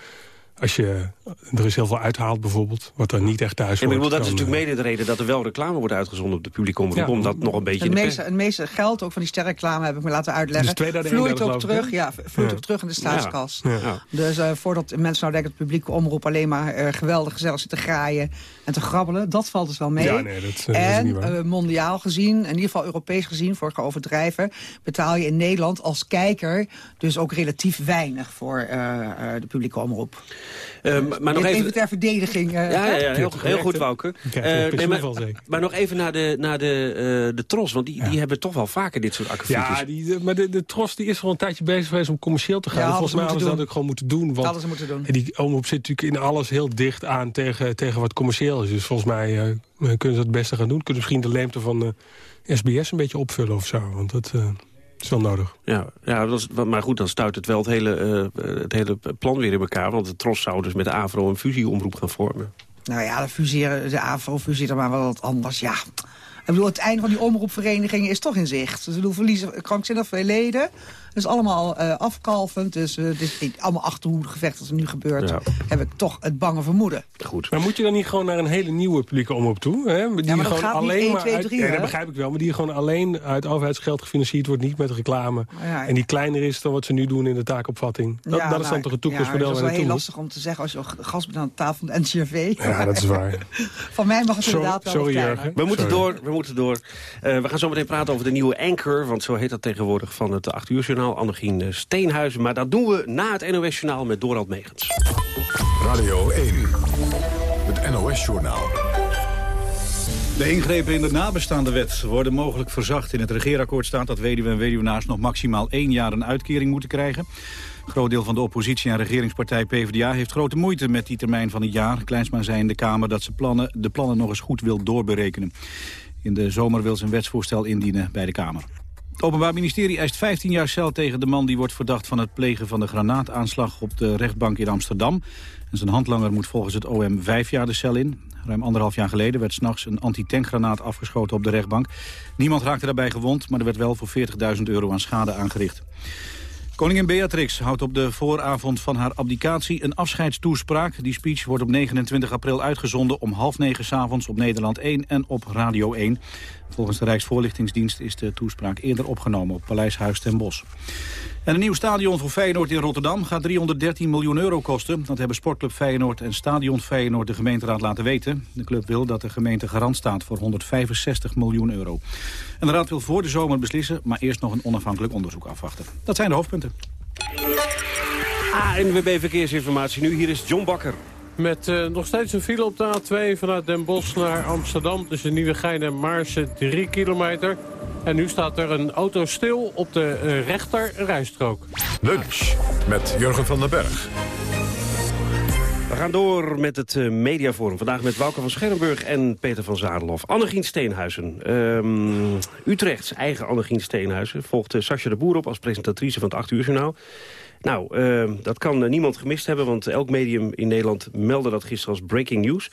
Als je er is heel veel uithaalt bijvoorbeeld, wat er niet echt thuis ja, wordt. dat is natuurlijk mede de reden dat er wel reclame wordt uitgezonden op de publieke omroep. Ja. Om dat nog een beetje... Het meeste, het meeste geld, ook van die sterreclame, heb ik me laten uitleggen. Dus vloeit ook terug, ja, vloeit ja. ook terug in de staatskas. Ja. Dus uh, voordat mensen nou denken dat de publieke omroep alleen maar uh, geweldig gezellig zit te graaien en te grabbelen, dat valt dus wel mee. Ja, nee, dat, uh, en dat uh, mondiaal gezien, in ieder geval Europees gezien, voor ik overdrijven, betaal je in Nederland als kijker dus ook relatief weinig voor de publieke omroep. Um, maar nog even, even ter verdediging. Uh, ja, ja, ja, heel, heel goed, Wouke. Uh, nee, maar, maar, nog even naar de, naar de, uh, de Tros, want die, ja. die hebben toch wel vaker dit soort akkefietjes. Ja, die, de, maar de, de Tros die is al een tijdje bezig geweest om commercieel te gaan. Ja, volgens mij hadden ze dat ook gewoon moeten doen. Want moeten doen. Die omroep zit natuurlijk in alles heel dicht aan tegen, tegen wat commercieel is. Dus volgens mij kunnen ze dat het beste gaan doen. Kunnen misschien de leemte van SBS een beetje opvullen of zo. Want dat... is wel nodig. Ja, ja dat is, maar goed, dan stuit het wel het hele, eh, het hele plan weer in elkaar. Want de Tros zou dus met de AVRO een fusieomroep gaan vormen. Nou ja, de, fuseren, de AVRO fuseert er maar wel wat anders. Ja, ik bedoel, het einde van die omroepvereniging is toch in zicht. Dus ik bedoel, verliezen krankzinnig veel leden. Dus allemaal uh, afkalvend. Dus uh, het is allemaal achterhoedegevecht als er nu gebeurt. Ja. Heb ik toch het bange vermoeden. Goed. Maar moet je dan niet gewoon naar een hele nieuwe publieke omroep toe? Hè? Die Ja, maar dat gewoon gaat niet alleen 1, maar 2, uit, 3, ja, hè? dat begrijp ik wel. Maar die gewoon alleen uit overheidsgeld gefinancierd wordt. Niet met reclame. Ja, En die kleiner is dan wat ze nu doen in de taakopvatting. Dat, Ja, dat is dan nou, toch het Ja, toekomstmodel dat is wel heel lastig om te zeggen als je gast bent aan de tafel van de NCRV. Ja, dat is waar. Van mij mag het Sorry- inderdaad wel sorry, wat. We moeten Sorry. door, we moeten door. Eh, we gaan zo meteen praten over de nieuwe anchor, want zo heet dat tegenwoordig van het 8 uur journaal, Annegien eh, Steenhuizen. Maar dat doen we na het NOS journaal met Dorald Megens. Radio 1, het NOS-journaal. De ingrepen in de nabestaande wet worden mogelijk verzacht. In het regeerakkoord staat dat weduwen en weduwnaars nog maximaal één jaar een uitkering moeten krijgen. Een groot deel van de oppositie en regeringspartij PvdA heeft grote moeite met die termijn van een jaar. Kleinsma zei in de Kamer dat ze plannen, de plannen nog eens goed wil doorberekenen. In de zomer wil ze een wetsvoorstel indienen bij de Kamer. Het Openbaar Ministerie eist 15 jaar cel tegen de man die wordt verdacht van het plegen van de granaataanslag op de rechtbank in Amsterdam. En zijn handlanger moet volgens het OM vijf jaar de cel in. Ruim anderhalf jaar geleden werd s'nachts een antitankgranaat afgeschoten op de rechtbank. Niemand raakte daarbij gewond, maar er werd wel voor 40.000 euro aan schade aangericht. Koningin Beatrix houdt op de vooravond van haar abdicatie een afscheidstoespraak. Die speech wordt op 29 april uitgezonden om half negen s'avonds op Nederland 1 en op Radio 1. Volgens de Rijksvoorlichtingsdienst is de toespraak eerder opgenomen op Paleishuis ten Bosch. En een nieuw stadion voor Feyenoord in Rotterdam gaat 313 miljoen euro kosten. Dat hebben Sportclub Feyenoord en Stadion Feyenoord de gemeenteraad laten weten. De club wil dat de gemeente garant staat voor 165 miljoen euro. En de raad wil voor de zomer beslissen, maar eerst nog een onafhankelijk onderzoek afwachten. Dat zijn de hoofdpunten. ANWB Verkeersinformatie nu, hier is John Bakker. Met eh, nog steeds een file op de A2 vanuit Den Bosch naar Amsterdam... tussen Nieuwegein en Maarsen, 3 kilometer. En nu staat er een auto stil op de eh, rechter rijstrook. Lunch met Jurgen van den Berg. We gaan door met het eh, mediaforum. Vandaag met Wouter van Scherrenburg en Peter van Zadelof. Annegien Steenhuizen. Ehm, Utrechts eigen Annegien Steenhuizen. Volgt uh, Sascha de Boer op als presentatrice van het 8 uur journaal. Nou, ehm, dat kan eh, niemand gemist hebben... want elk medium in Nederland meldde dat gisteren als breaking news.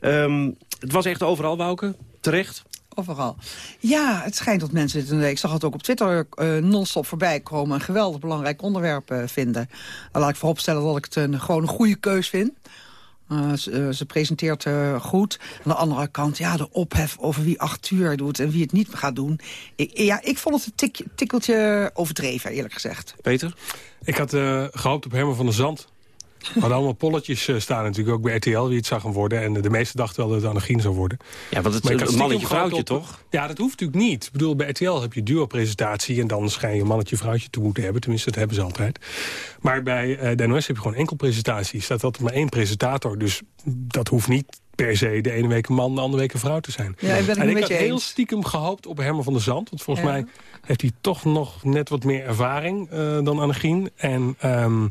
Ehm, het was echt overal, Wouke. Terecht. Overal. Ja, het schijnt dat mensen dit... Ik zag het ook op Twitter uh, non-stop voorbij komen. Een geweldig belangrijk onderwerp uh, vinden. Dan laat ik vooropstellen dat ik het een, gewoon een goede keus vind. Uh, ze, ze, presenteert goed. Aan de andere kant, ja, de ophef over wie acht uur doet... en wie het niet gaat doen. Ik, ja, ik vond het een tik, tikkeltje overdreven, eerlijk gezegd. Peter? Ik had gehoopt op Herman van der Zand. We hadden allemaal polletjes uh, staan natuurlijk ook bij RTL wie het zou gaan worden. En de meeste dachten wel dat het Annegien zou worden. Ja, want het is een mannetje-vrouwtje toch? Ja, dat hoeft natuurlijk niet. Ik bedoel, bij RTL heb je duo-presentatie... en dan schijn je een mannetje-vrouwtje te moeten hebben. Tenminste, dat hebben ze altijd. Maar bij uh, de NOS heb je gewoon enkel presentatie. Er staat altijd maar één presentator. Dus dat hoeft niet per se de ene week een man, de andere week een vrouw te zijn. Ja, ik ben en ik had eens. heel stiekem gehoopt op Herman van der Zand. Want volgens ja. mij heeft hij toch nog net wat meer ervaring uh, dan Annegien. En... Um,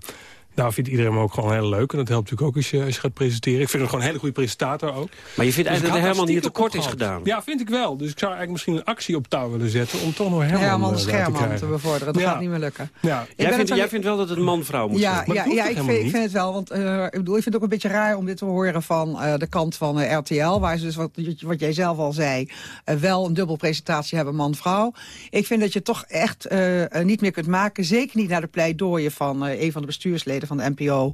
nou vindt iedereen hem ook gewoon heel leuk. En dat helpt natuurlijk ook als je, als je gaat presenteren. Ik vind hem gewoon een hele goede presentator ook. Maar je vindt dus eigenlijk dat Herman hier tekort is gedaan? Ja, vind ik wel. Dus ik zou eigenlijk misschien een actie op touw willen zetten... om toch nog Herman, Herman uh, Scherman te, te bevorderen. Dat ja. gaat niet meer lukken. Ja. Jij, vindt, jij vindt wel dat het man-vrouw moet ja, zijn? Ja, ja ik, vind, ik vind het wel. Want uh, ik, bedoel, ik vind het ook een beetje raar om dit te horen van uh, de kant van uh, RTL. Waar ze dus, wat, wat jij zelf al zei, wel een dubbel presentatie hebben man-vrouw. Ik vind dat je toch echt niet meer kunt maken. Zeker niet naar de pleidooien van een van de bestuursleden van de NPO...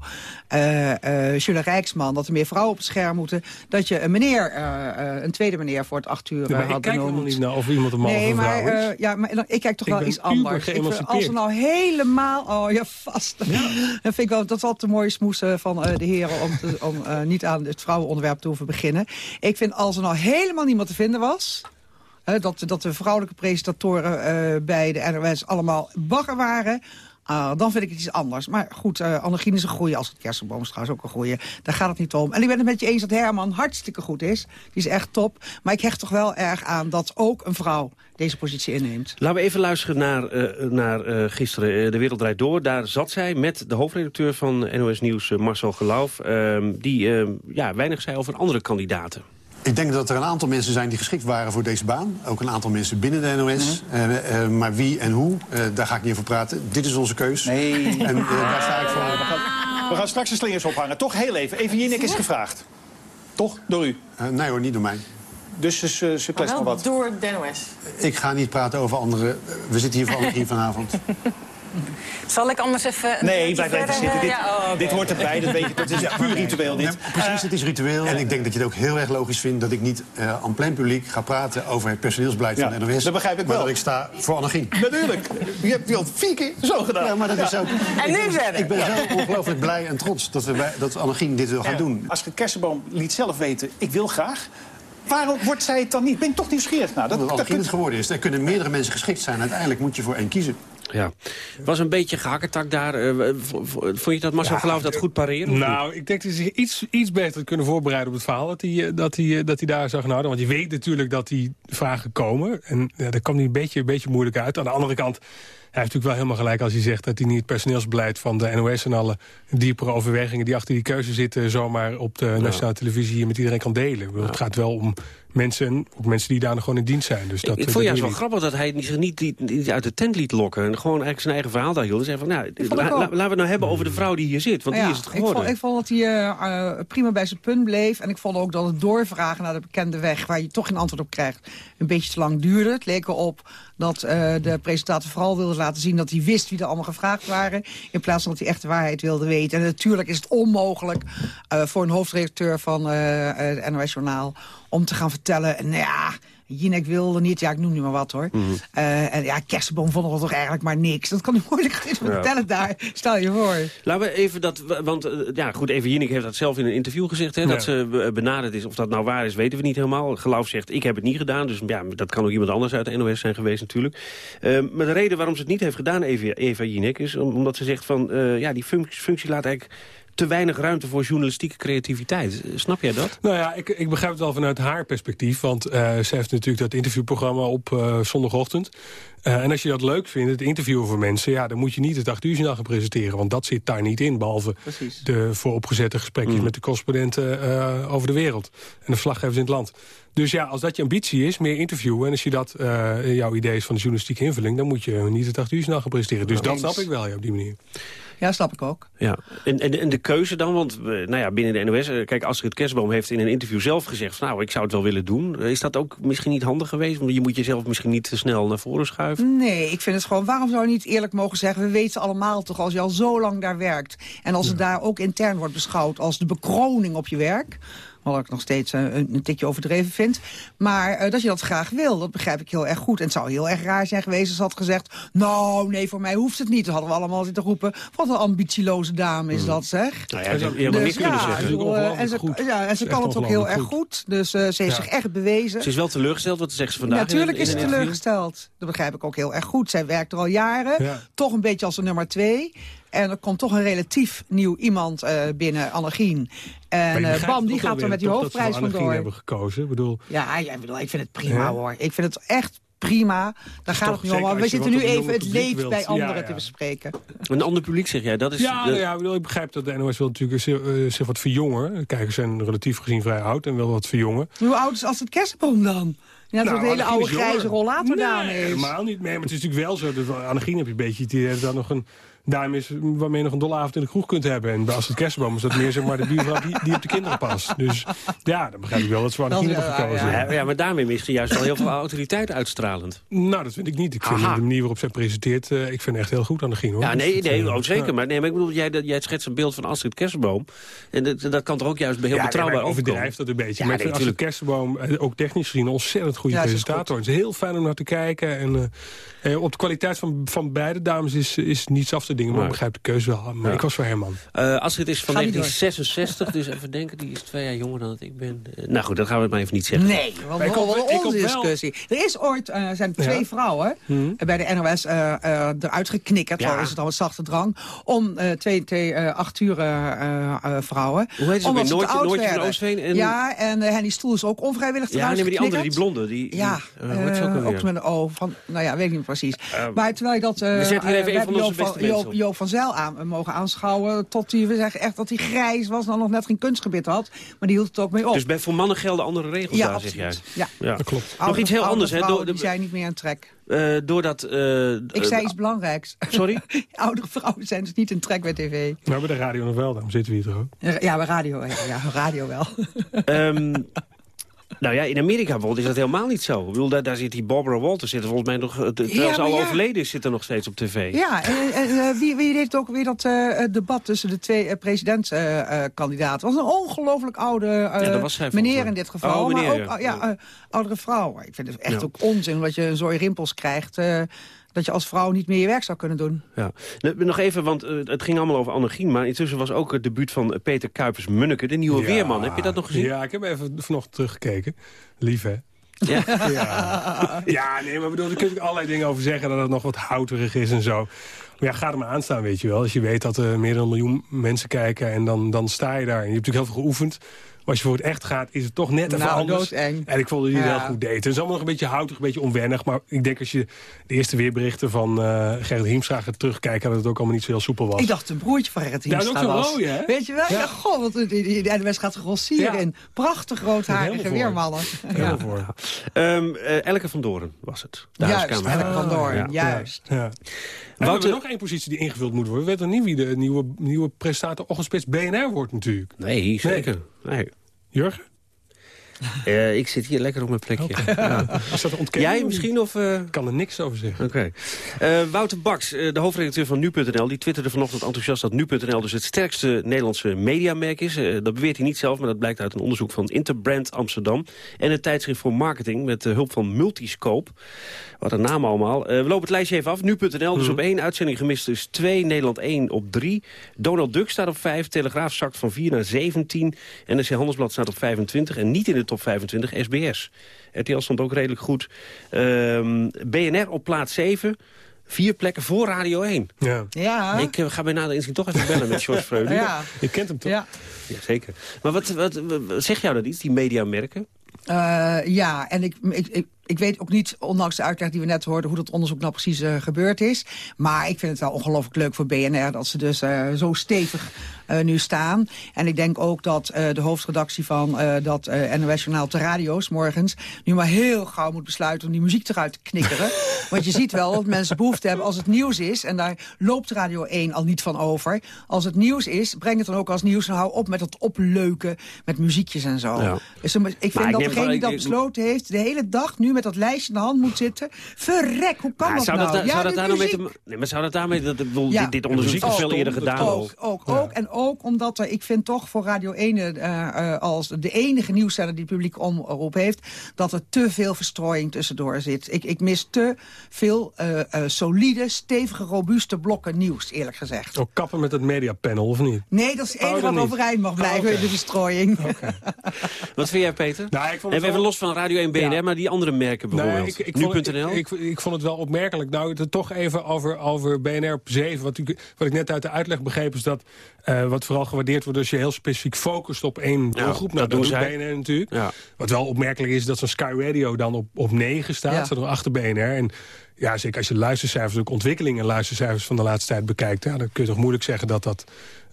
Uh, uh, Jules Rijksman, dat er meer vrouwen op het scherm moeten. Dat je een meneer, uh, een tweede meneer voor het acht uur ja, had ik kijk helemaal niet naar of iemand een man nee, of een maar, is. ja, maar ik kijk toch ik wel iets anders. Ik vind, als er nou helemaal, oh ja, vast. Ja. Dan vind ik wel, dat is altijd de mooie smoesen van de heren om, te, om niet aan het vrouwenonderwerp te hoeven beginnen. Ik vind als er nou helemaal niemand te vinden was... dat, dat de vrouwelijke presentatoren bij de NOS allemaal bagger waren... Uh, dan vind ik het iets anders. Maar goed, uh, is een goeie. Als het is trouwens ook een goeie. Daar gaat het niet om. En ik ben het met je eens dat Herman hartstikke goed is. Die is echt top. Maar ik hecht toch wel erg aan dat ook een vrouw deze positie inneemt. Laten we even luisteren naar, uh, naar gisteren De Wereld Draait Door. Daar zat zij met de hoofdredacteur van NOS Nieuws, Marcel Geloof. Ehm, die ja, weinig zei over andere kandidaten. Ik denk dat er een aantal mensen zijn die geschikt waren voor deze baan. Ook een aantal mensen binnen de NOS. Eh, eh, maar wie en hoe, eh, daar ga ik niet over praten. Dit is onze keus. Nee. En daar sta ik voor. We gaan, we gaan straks de slingers ophangen. Toch heel even. Even Jinek is gevraagd. Toch? Door u? nee hoor, niet door mij. Dus ze, ze, nog wat. door de NOS. Ik ga niet praten over anderen. We zitten hier voor alle drie vanavond. Zal ik anders even... Nee, blijf even zitten. eh, Dit, ja, oh, oké. dit hoort erbij. Dat, weet je, dat is Ja, puur maar- ritueel dit. Nee, precies, het is ritueel. En ik denk dat je het ook heel erg logisch vindt... dat ik niet eh aan plein publiek ga praten over het personeelsbeleid Ja, van de NOS. dat begrijp ik maar wel. dat ik sta voor Annegien. Natuurlijk. Je hebt het vier keer zo gedaan. Ja, maar dat is ook... En nu ik, ben- verder. Ik ben Ja. zo ongelooflijk blij en trots dat, we bij, dat Annegien dit wil gaan Ja, doen. Als de kersenboom liet zelf weten, ik wil graag. Waarom wordt zij het dan niet? Ben ik toch nieuwsgierig naar? Dat, dat Annegien het geworden is. Er kunnen meerdere mensen geschikt zijn. Uiteindelijk moet je voor één kiezen. Ja. was een beetje gehakketak daar. eh, Vond je dat Marcel Ja, Geloof dat goed pareren? Nou, ik denk dat hij zich iets, iets beter had kunnen voorbereiden op het verhaal dat hij, eh, dat hij, eh, dat hij daar zou gaan houden. Want je weet natuurlijk dat die vragen komen. En ja, daar kwam hij een beetje, een beetje moeilijk uit. Aan de andere kant, hij heeft natuurlijk wel helemaal gelijk als hij zegt... dat hij niet het personeelsbeleid van de NOS en alle diepere overwegingen... die achter die keuze zitten, zomaar op de nationale televisie hier met iedereen kan delen. Het gaat wel om mensen, ook mensen die daar nog gewoon in dienst zijn. Dus dat, ik eh, vond juist wel niet. grappig dat hij niet- zich niet, liet- niet uit de tent liet lokken. En gewoon eigenlijk zijn eigen verhaal daar hield. En zei van, nou, la- ik la- laten we het nou hebben over de vrouw die hier zit. Want Ja, die is het ik geworden. vond, ik vond dat hij eh, eh, prima bij zijn punt bleef. En ik vond ook dat het doorvragen naar de bekende weg... waar je toch geen antwoord op krijgt, een beetje te lang duurde. Het leek erop dat eh, de presentator vooral wilde laten zien... dat hij wist wie er allemaal gevraagd waren... in plaats van dat hij echt de waarheid wilde weten. En natuurlijk is het onmogelijk eh, voor een hoofdredacteur van eh, eh, het NOS Journaal... om te gaan vertellen, nou ja... Jinek wilde niet, ja, ik noem nu maar wat hoor. Mhm. Eh, en ja, kersenboom vonden we toch eigenlijk maar niks. Dat kan hij moeilijk Ja. vertellen daar. Stel je voor. Laten we even dat, want eh, ja goed, even Jinek heeft dat zelf in een interview gezegd. Hè, Ja. Dat ze be- benaderd is. Of dat nou waar is, weten we niet helemaal. Geloof zegt, ik heb het niet gedaan. Dus ja, dat kan ook iemand anders uit de NOS zijn geweest natuurlijk. Eh, maar de reden waarom ze het niet heeft gedaan, Eva, Eva Jinek, is om- omdat ze zegt van, eh, ja, die functie, functie laat eigenlijk te weinig ruimte voor journalistieke creativiteit. Snap jij dat? Nou ja, ik, ik begrijp het wel vanuit haar perspectief. Want eh, ze heeft natuurlijk dat interviewprogramma op eh, zondagochtend. Eh, en als je dat leuk vindt, het interviewen voor mensen... ja, dan moet je niet het 8 uur journaal gaan presenteren. Want dat zit daar niet in, behalve Precies. de vooropgezette gesprekjes... Mm. met de correspondenten eh, over de wereld. En de verslaggevers in het land. Dus ja, als dat je ambitie is, meer interviewen... en als je dat eh, jouw idee is van de journalistieke invulling... dan moet je niet het 8 uur journaal gaan presenteren. Dus Ja. dat Eens. snap ik wel, ja, op die manier. Ja, snap ik ook. Ja, en, en, en de keuze dan, want eh, nou ja, binnen de NOS... eh, Kijk, Astrid Kerstboom heeft in een interview zelf gezegd... van, nou, ik zou het wel willen doen. Eh, Is dat ook misschien niet handig geweest? Want je moet jezelf misschien niet te snel naar voren schuiven. Nee, ik vind het gewoon... Waarom zou je niet eerlijk mogen zeggen... we weten allemaal toch als je al zo lang daar werkt... en als het daar ook intern wordt beschouwd als de bekroning op je werk... wat ik nog steeds eh, een, een tikje overdreven vind... maar eh, dat je dat graag wil, dat begrijp ik heel erg goed. En het zou heel erg raar zijn geweest als ze had gezegd... nou, nee, voor mij hoeft het niet. Dan hadden we allemaal zitten roepen... wat een ambitieloze dame is dat, zeg. Nou ja, Dus kunnen ja, zeggen. en ze, ja, en ze kan het ook heel erg goed. Dus eh, ze heeft Ja. zich echt bewezen. Ze is wel teleurgesteld, wat zegt ze vandaag. in Natuurlijk is ze teleurgesteld. Dat begrijp ik ook heel erg goed. Zij werkt er al jaren. Ja. Toch een beetje als een nummer twee. En er komt toch een relatief nieuw iemand eh, binnen, Annegien. Maar En eh, Bam, die wel gaat er met die hoofdprijs dat ze voor vandoor. Annegien hebben gekozen. Ik bedoel, Ja, ja, ik bedoel, ik vind het prima Ja. hoor. Ik vind het echt prima. Daar gaat het nu om. we zitten nu even het leed wilt. bij anderen ja. te bespreken. Een ander publiek zeg jij, dat is... Ja, de- nou ja ik, bedoel, ik begrijp dat de NOS wil natuurlijk zich, eh, zich wat verjongen. Kijkers zijn relatief gezien vrij oud en wil wat verjongen. Hoe oud is als het kerstboom dan? Ja, dat Nou, een hele oude grijze rollatoordame Nee, is. helemaal niet. Nee, maar het is natuurlijk wel zo. Dat Annegien heb je een beetje het idee dat dat nog een duim is waarmee je nog een dolle avond in de kroeg kunt hebben. En bij als het kerstboom is dat meer zeg maar de buurvrouw die, die op de kinderen past. Dus ja, dan begrijp ik wel dat ze voor Annegien hebben gekozen. Ja, ja, maar daarmee mis je juist wel heel veel autoriteit uitstralend. Nou, dat vind ik niet. Ik vind Aha. de manier waarop zij presenteert, eh, ik vind het echt heel goed Annegien. Hoor. Ja, nee, nee eh, oh, zeker. ja. Maar, nee, maar ik bedoel, jij, dat- jij schetst een beeld van Astrid Kersenboom. En dat, dat kan toch ook juist heel Ja, betrouwbaar nee, maar ik overkomen? overdrijf dat een beetje. Ja, maar ik nee, vind Astrid Kersenboom, eh, ook technisch gezien, een ontzettend goede Ja, is presentator. Het is heel fijn om naar te kijken. En eh, eh, op de kwaliteit van, van beide dames is, is niets af te dingen. Maar ik begrijp de keuze wel. Maar Ja. ik was voor Herman. Eh, Astrid is van Ga niet door. 1966, dus even denken, die is twee jaar jonger dan dat ik ben. Eh, nou goed, dat gaan we het maar even niet zeggen. Nee, Maar ik wel onze discussie. Er is ooit, eh zijn twee Ja. vrouwen Hmm. bij de NOS eh, eh, eruit geknikkerd, Ja. zo is het al een zachte drang, om eh, twee, twee eh, acht uur eh, eh, eh, vrouwen. Hoe heet ze Omdat Noortje- oud Noortje van. Oostveen en- Ja, en Henny Stoel is ook onvrijwillig Ja, eruit nee, maar die andere, die blonde. Die, Ja, hoe heet ze ook alweer? ook met een O. Van, nou ja, weet ik niet precies. Eh, maar terwijl ik dat... eh we zetten hier eh, even een we van hebben onze Joop mensen van Zijl aan, mogen aanschouwen... tot hij, we zeggen echt dat hij grijs was... en dan nog net geen kunstgebied had. Maar die hield het ook mee op. Dus bij voor mannen gelden andere regels Ja, daar, zeg jij? Ja. dat klopt. Nog Oude- iets heel anders, hè? vrouwen, Door- die zijn niet meer aan trek. eh, doordat... eh, Ik zei iets belangrijks. Sorry? Oudere vrouwen zijn dus niet in trek bij tv. We hebben de radio nog wel, daarom zitten we hier toch ook. Ja, bij radio, ja, ja, radio wel. Ehm, nou ja, in Amerika bijvoorbeeld is dat helemaal niet zo. Ik bedoel, daar, daar zit die Barbara Walters zit er volgens mij nog... eh, Terwijl Ja, ze al ja. overleden is, zit er nog steeds op tv. Ja, en, en, eh, wie, wie deed ook weer dat eh, debat tussen de twee presidentskandidaten? was een ongelooflijk oude Ja, volgens meneer in dit geval. Oh, meneer, maar ook ja. oudere vrouw. Ik vind het echt ook onzin, omdat je een zooi rimpels krijgt... dat je als vrouw niet meer je werk zou kunnen doen. Ja. Nog even, want eh, het ging allemaal over Annegien... maar intussen was ook het debuut van Peter Kuipers-Munneke... de nieuwe Ja. weerman. Heb je dat nog gezien? Ja, ik heb even vanochtend teruggekeken. Lief, hè? Ja. ja. ja, nee, maar bedoel, daar kun je allerlei dingen over zeggen... dat het nog wat houterig is en zo. Maar ja, ga er maar aan staan, weet je wel. Als je weet dat er meer dan een miljoen mensen kijken... en dan, dan sta je daar. En je hebt natuurlijk heel veel geoefend. Maar als je voor het echt gaat, is het toch net even Nou, anders. doodeng. En ik vond dat hij Ja. heel goed deed. Het is allemaal nog een beetje houtig, een beetje onwennig. Maar ik denk als je de eerste weerberichten van eh Gerrit Hiemstra gaat terugkijken... dat het ook allemaal niet zo heel soepel was. Ik dacht een broertje van Gerrit Ja, dat is Hiemstra ook was. hè? Weet je wel? Ja, Ja. goh, wat, die, die, die NWS gaat grossieren Ja. in prachtig roodharige weermannen. Helemaal voor. Ehm, eh, Elke van Doren was het. De Juist, huiskamer. Elke van Doorn, juist. Ja. En we hebben nog één positie die ingevuld moet worden. We weten nog niet wie de nieuwe, nieuwe presentator Ochtendspits BNR wordt natuurlijk. Nee, zeker. Nee. Jurgen? Eh, ik zit hier lekker op mijn plekje. Ja. Is dat een ontkenning Jij misschien? Of? Ik kan er niks over zeggen. Oké. Eh, Wouter Baks, de hoofdredacteur van Nu.nl... die twitterde vanochtend enthousiast dat Nu.nl dus het sterkste Nederlandse mediamerk is. Dat beweert hij niet zelf, maar dat blijkt uit een onderzoek van Interbrand Amsterdam... en het tijdschrift voor marketing met de hulp van Multiscope. Wat een naam allemaal. We lopen het lijstje even af. Nu.nl dus op één, uitzending gemist dus 2, Nederland 1 op 3. Donald Duck staat op 5, Telegraaf zakt van 4 naar 17... NRC Handelsblad staat op 25 en niet in de top 25 SBS. RTL stond ook redelijk goed. Ehm, BNR op plaats 7... Vier plekken voor Radio 1. Ja. Ja. Ik eh, ga bij nader inzien toch even bellen met George Freulingen. Ja. Je kent hem toch? Ja. Jazeker. Maar wat, wat, wat- zeg jou dat iets, die mediamerken? Eh, ja, en ik, ik, ik, ik weet ook niet, ondanks de uitleg die we net hoorden... hoe dat onderzoek nou precies eh, gebeurd is. Maar ik vind het wel ongelooflijk leuk voor BNR... dat ze dus eh, zo stevig eh, nu staan. En ik denk ook dat eh, de hoofdredactie van eh, dat eh NOS Journaal de radio's morgens... nu maar heel gauw moet besluiten om die muziek eruit te knikkeren. Want je ziet wel dat mensen behoefte hebben als het nieuws is... en daar loopt Radio 1 al niet van over. Als het nieuws is, breng het dan ook als nieuws... en hou op met het opleuken met muziekjes en zo. Ja. Dus ik vind Maar dat degene die dat ik- besloten heeft... de hele dag nu met dat lijstje in de hand moet zitten. Verrek, hoe kan Maar dat zou nou? dat, zou dat daar nou nee, maar zou dat daarmee... Dat, ik bedoel, Ja. dit, dit onderzoek is veel eerder gedaan. Ook, ook, ook. En ook omdat er, ik vind toch voor Radio 1 eh, eh, als de enige nieuwszender die publiek omroep heeft, dat er te veel verstrooiing tussendoor zit. Ik, ik mis te veel eh, eh, solide, stevige, robuuste blokken nieuws, eerlijk gezegd. Ook kappen met het mediapanel, of niet? Nee, dat is het Oh, enige dat wat niet. overeind mag blijven, Oh, oké. de verstrooiing. Wat vind jij, Peter? Nou, ik vond en het even wel- los van Radio 1 BNR, maar die andere merken bijvoorbeeld. Nee, ik, ik, vond, het- Nu.nl? ik, ik, ik vond het wel opmerkelijk. Nou, het toch even over, over BNR op 7. Wat, ik- wat ik net uit de uitleg begreep is dat... eh, wat vooral gewaardeerd wordt als je heel specifiek focust op één Ja, doelgroep. Nou, dat doen doet. BNR natuurlijk. Ja. Wat wel opmerkelijk is dat zo'n Sky Radio dan op, op 9 staat. Ja. Staat nog achter BNR. En ja, zeker als je luistercijfers, ook ontwikkelingen en luistercijfers van de laatste tijd bekijkt. Ja, dan kun je toch moeilijk zeggen dat dat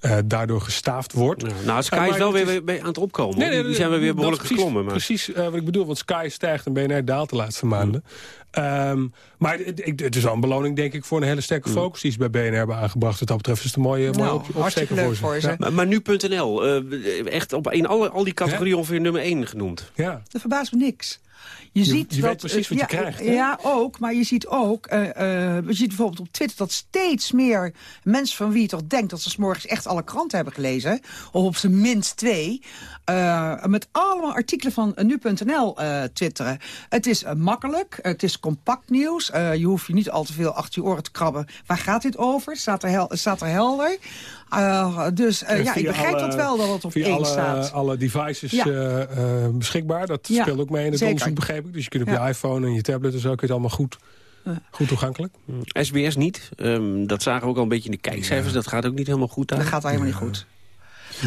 eh, daardoor gestaafd wordt. Ja, nou, Sky is wel weer, is- weer aan het opkomen. Nee, nee, die zijn we weer behoorlijk precies, geklommen. Maar... Precies eh, wat ik bedoel, want Sky stijgt en BNR daalt de laatste maanden. Ehm, maar het, is wel een beloning, denk ik, voor een hele sterke focus die ze bij BNR hebben aangebracht. Wat dat betreft is het een mooie, mooie Nou, op, hartstikke opsteker leuk voor voor ze. Ja. Maar, maar nu.nl, eh, echt op in alle, al die categorieën ongeveer nummer 1 genoemd. Ja. Dat verbaast me niks. Je, ziet je dat, weet precies wat je ja, krijgt, hè? Ja, ook. Maar je ziet ook, eh, eh, je ziet bijvoorbeeld op Twitter dat steeds meer mensen van wie je toch denkt dat ze 's morgens echt alle kranten hebben gelezen, of op zijn minst twee, eh, met allemaal artikelen van eh, nu.nl eh twitteren. Het is makkelijk, het is compact nieuws. eh, je hoeft je niet al te veel achter je oren te krabben. Waar gaat dit over? Het staat er, hel het staat er helder. Eh, dus eh, ja, ik begrijp alle- dat wel dat het op één alle, staat. alle devices Ja. eh, eh, beschikbaar. Dat Ja, speelt ook mee in het zeker. onderzoek, begreep ik. Dus je kunt op Ja. je iPhone en je tablet en zo kun je het allemaal goed, goed toegankelijk. SBS niet. Ehm, dat zagen we ook al een beetje in de kijkcijfers. Dat gaat ook niet helemaal goed daar. Dat gaat helemaal niet goed.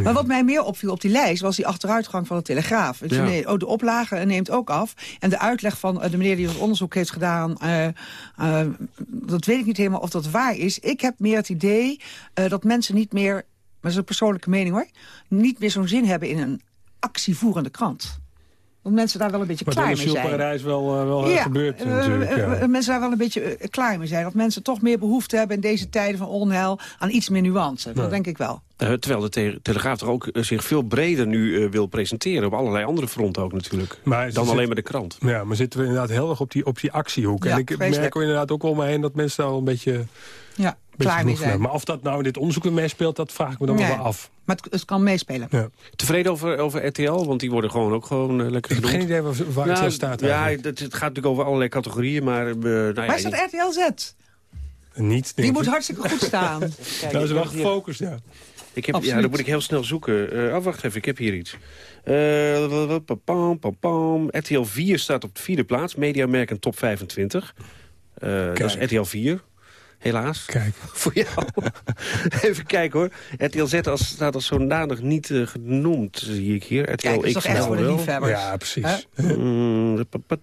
Maar wat mij meer opviel op die lijst was die achteruitgang van de Telegraaf. Dus Ja. oh, de oplage neemt ook af. En de uitleg van eh, de meneer die het onderzoek heeft gedaan... eh, eh, dat weet ik niet helemaal of dat waar is. Ik heb meer het idee dat mensen niet meer... maar dat is een persoonlijke mening hoor... niet meer zo'n zin hebben in een actievoerende krant. Dat mensen daar wel een beetje Maar klaar dat mee is in zijn. Parijs wel, eh, wel gebeurd eh, natuurlijk. eh, ja. mensen daar wel een beetje klaar mee zijn. Dat mensen toch meer behoefte hebben in deze tijden van onheil... aan iets meer nuance. Dat denk ik wel. Terwijl de Te- Telegraaf toch ook zich veel breder nu wil presenteren... op allerlei andere fronten ook natuurlijk. Maar dan zit- alleen maar de krant. Ja, maar zitten we inderdaad heel erg op die, op die actiehoek. Ja, en ik vreselijk. merk er inderdaad ook om me heen dat mensen daar wel een beetje, Ja, klaar mee zijn. hebben. Maar of dat nou in dit onderzoek weer meespeelt, dat vraag ik me dan Nee. wel af. Maar het, het kan meespelen. Ja. Tevreden over, over RTL? Want die worden gewoon ook gewoon eh, lekker Ik heb geen idee waar, waar Nou, het staat Ja, het, het gaat natuurlijk over allerlei categorieën, maar... eh, nou ja, Waar is dat RTL Z? Niet, Die moet ik. hartstikke goed staan. Kijk, Dat is wel gefocust, ja. Ik heb, ja, dan moet ik heel snel zoeken. Eh oh, wacht even, ik heb hier iets. Eh, papam, papam. RTL 4 staat op de vierde plaats. Mediamerk en top 25. Eh, dat is RTL 4. Helaas. Kijk. Voor jou. Even kijken hoor. RTL Z als, staat als zodanig niet eh, genoemd, zie ik hier. RTL Kijk, dat is toch echt voor de wel. liefhebbers. Ja, precies. Hè? Mm.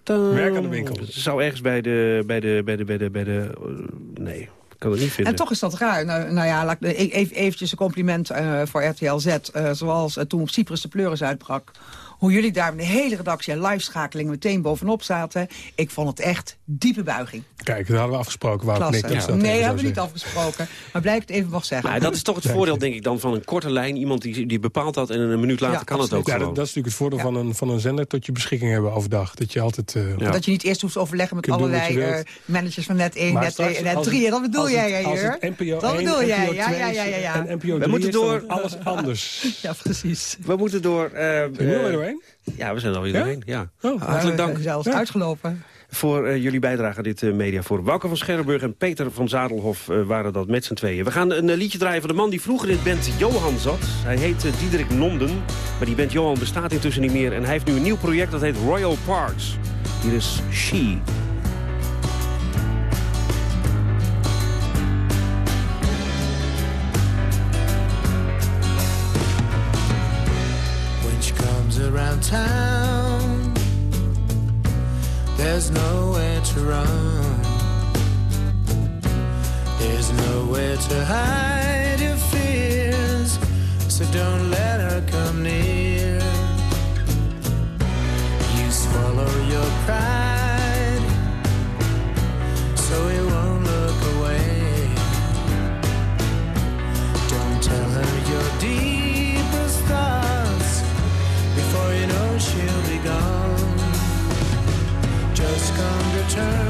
Werk aan de winkel. Het zou ergens bij de... Bij de, bij de, bij de, bij de eh, nee, kan het niet vinden. En toch is dat raar. Nou, nou ja, laat ik even, eventjes een compliment eh, voor RTL Z. eh, zoals toen op Cyprus de pleuris uitbrak. Hoe jullie daar met de hele redactie en live-schakeling meteen bovenop zaten. Ik vond het echt diepe buiging. Kijk, dat hadden we afgesproken. Waar Klasse. ik dat nee, hebben we niet zeggen. afgesproken. Maar blijf ik het even mag zeggen. Maar dat is toch het voordeel, denk ik, dan van een korte lijn. Iemand die, die bepaalt dat en een minuut later Ja, kan het ook Ja, dat, dat is natuurlijk het voordeel van, een, van een zender tot je beschikking hebben overdag. Dat je altijd... eh, Ja. Dat je niet eerst hoeft te overleggen met allerlei eh, managers van net 1, Maar net 2 straks, en net als 3. het- Dat bedoel jij NPO Dat 1, bedoel jij. Ja, 2 ja, ja, ja, ja. en NPO 3 We moeten is, dan door. wordt alles anders. Ja, precies. We moeten door... eh, Doorheen? Ja, we zijn alweer Ja? doorheen. Ja. Oh, Hartelijk Eh, dank Zelfs Ja. uitgelopen. voor eh, jullie bijdrage aan dit eh, mediaforum. Wouter van Scherrenburg en Peter van Zadelhof eh, waren dat met z'n tweeën. We gaan een liedje draaien van de man die vroeger in het band Johan zat. Hij heet Diederik Nonden, maar die band Johan bestaat intussen niet meer. En hij heeft nu een nieuw project, dat heet Royal Parks. Hier is She. Comes around town, there's nowhere to run. There's nowhere to hide your fears, so don't let return.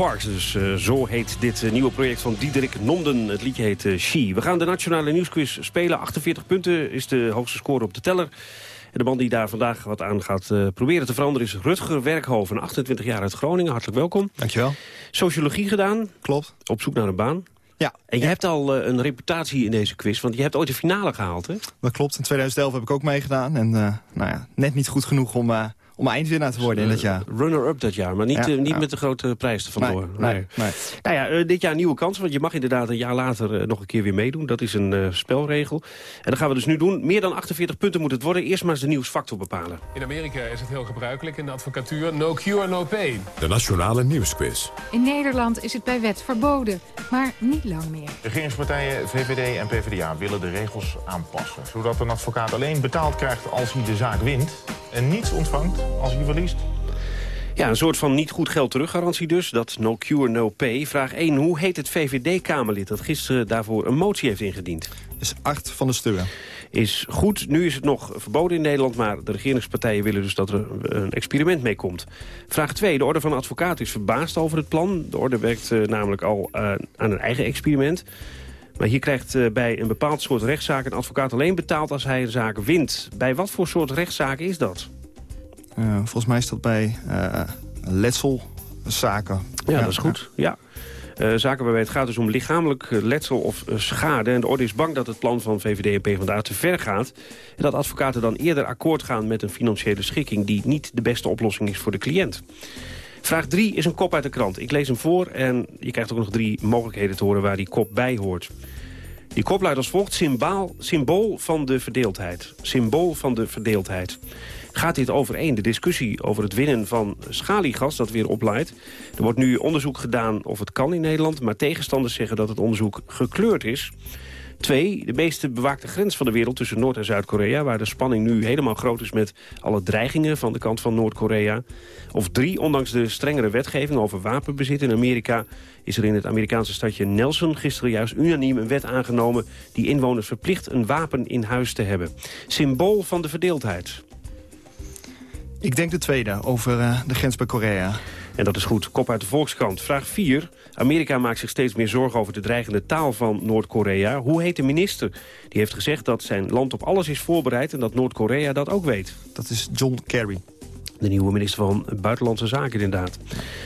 Parks, dus eh, zo heet dit eh, nieuwe project van Diederik Nomden. Het liedje heet eh, She. We gaan de Nationale Nieuwsquiz spelen. 48 punten is de hoogste score op de teller. En de man die daar vandaag wat aan gaat proberen te veranderen... is Rutger Werkhoven, 28 jaar uit Groningen. Hartelijk welkom. Dankjewel. Sociologie gedaan. Klopt. Op zoek naar een baan. Ja. En je hebt al een reputatie in deze quiz, want je hebt ooit de finale gehaald, hè? Dat klopt. In 2011 heb ik ook meegedaan. En nou ja, net niet goed genoeg om, om eindwinnaar te worden in dat jaar. Runner-up dat jaar, maar niet, Ja, eh, niet ja. met de grote prijs er vandoor. Nee, nee, nee. Nou ja, eh, dit jaar nieuwe kans, want je mag inderdaad een jaar later eh, nog een keer weer meedoen. Dat is een eh, spelregel. En dat gaan we dus nu doen. Meer dan 48 punten moet het worden. Eerst maar eens de nieuwsfactor bepalen. In Amerika is het heel gebruikelijk in de advocatuur no cure, no pay. De Nationale Nieuwsquiz. In Nederland is het bij wet verboden, maar niet lang meer. Regeringspartijen VVD en PvdA willen de regels aanpassen. Zodat een advocaat alleen betaald krijgt als hij de zaak wint... en niets ontvangt als hij verliest. Ja, een soort van niet goed geld teruggarantie dus. Dat no cure, no pay. Vraag 1. Hoe heet het VVD-Kamerlid dat gisteren daarvoor een motie heeft ingediend? Is Art van de Stuur. Is goed. Nu is het nog verboden in Nederland... maar de regeringspartijen willen dus dat er een experiment mee komt. Vraag 2. De Orde van Advocaten is verbaasd over het plan. De Orde werkt eh, namelijk al eh, aan een eigen experiment. Maar hier krijgt eh, bij een bepaald soort rechtszaak... een advocaat alleen betaald als hij een zaak wint. Bij wat voor soort rechtszaken is dat? Eh, volgens mij is dat bij eh letselzaken. Ja, dat is goed. Ja. Eh, zaken waarbij het gaat dus om lichamelijk letsel of schade. En de orde is bang dat het plan van VVD en PvdA te ver gaat. En dat advocaten dan eerder akkoord gaan met een financiële schikking... die niet de beste oplossing is voor de cliënt. Vraag 3 is een kop uit de krant. Ik lees hem voor en je krijgt ook nog drie mogelijkheden te horen waar die kop bij hoort. Die kop luidt als volgt. Symbool van de verdeeldheid. Symbool van de verdeeldheid. Gaat dit overeen? De discussie over het winnen van schaliegas dat weer opleidt. Er wordt nu onderzoek gedaan of het kan in Nederland... maar tegenstanders zeggen dat het onderzoek gekleurd is. Twee, de meeste bewaakte grens van de wereld tussen Noord- en Zuid-Korea... waar de spanning nu helemaal groot is met alle dreigingen van de kant van Noord-Korea. Of drie, ondanks de strengere wetgeving over wapenbezit in Amerika... is er in het Amerikaanse stadje Nelson gisteren juist unaniem een wet aangenomen... die inwoners verplicht een wapen in huis te hebben. Symbool van de verdeeldheid. Ik denk de tweede, over eh, de grens bij Korea. En dat is goed. Kop uit de Volkskrant. Vraag 4. Amerika maakt zich steeds meer zorgen over de dreigende taal van Noord-Korea. Hoe heet de minister? Die heeft gezegd dat zijn land op alles is voorbereid... en dat Noord-Korea dat ook weet. Dat is John Kerry. De nieuwe minister van Buitenlandse Zaken inderdaad.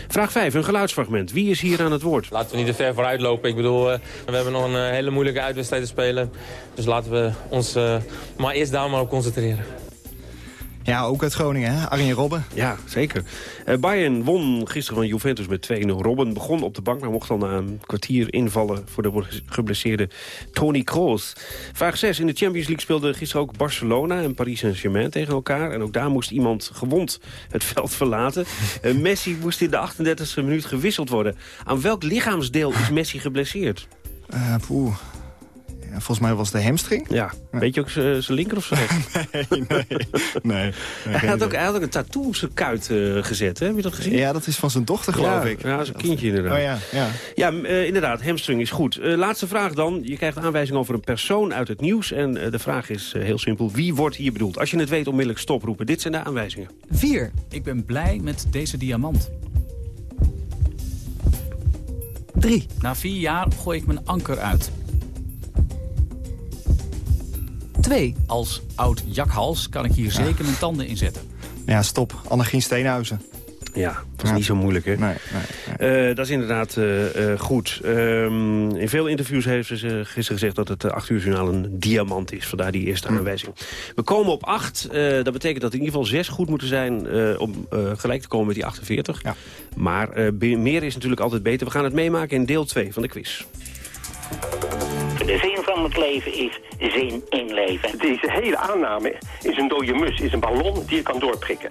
Vraag 5. Een geluidsfragment. Wie is hier aan het woord? Laten we niet te ver vooruit lopen. Ik bedoel, eh, we hebben nog een eh, hele moeilijke uitwedstrijd te spelen. Dus laten we ons eh, maar eerst daar maar op concentreren. Ja, ook uit Groningen, hè? Arjen Robben. Ja, zeker. Eh, Bayern won gisteren van Juventus met 2-0. Robben begon op de bank, maar mocht dan na een kwartier invallen... voor de geblesseerde Tony Kroos. Vraag 6. In de Champions League speelden gisteren ook Barcelona en Paris Saint-Germain tegen elkaar. En ook daar moest iemand gewond het veld verlaten. Eh, Messi moest in de 38e minuut gewisseld worden. Aan welk lichaamsdeel is Messi geblesseerd? Eh, poeh. Volgens mij was het de hamstring. Ja, weet je ook zijn linker of zijn nee, nee, nee. hij, had ook, hij had ook een tattoo op zijn kuit eh, gezet, hè? heb je dat gezien? Ja, dat is van zijn dochter, geloof ja, ik. Ja, een kindje inderdaad. Oh ja, ja. Ja, eh, inderdaad, hamstring is goed. Eh, laatste vraag dan. Je krijgt aanwijzing over een persoon uit het nieuws. En eh, de vraag is eh, heel simpel. Wie wordt hier bedoeld? Als je het weet, onmiddellijk stoproepen. Dit zijn de aanwijzingen. 4. Ik ben blij met deze diamant. 3. Na vier jaar gooi ik mijn anker uit. 2. Als oud jakhals kan ik hier zeker mijn tanden in zetten. Ja, stop. Annegien Steenhuizen. Ja, dat is niet zo moeilijk, hè? Nee, nee, Eh, dat is inderdaad eh, eh, goed. Ehm, in veel interviews heeft ze gisteren gezegd dat het 8 uur journaal een diamant is. Vandaar die eerste aanwijzing. We komen op 8. dat betekent dat in ieder geval 6 goed moeten zijn eh, om eh, gelijk te komen met die 48. Maar eh, be- meer is natuurlijk altijd beter. We gaan het meemaken in deel 2 van de quiz. De zin van het leven is zin in leven. Deze hele aanname is een dode mus, is een ballon die je kan doorprikken.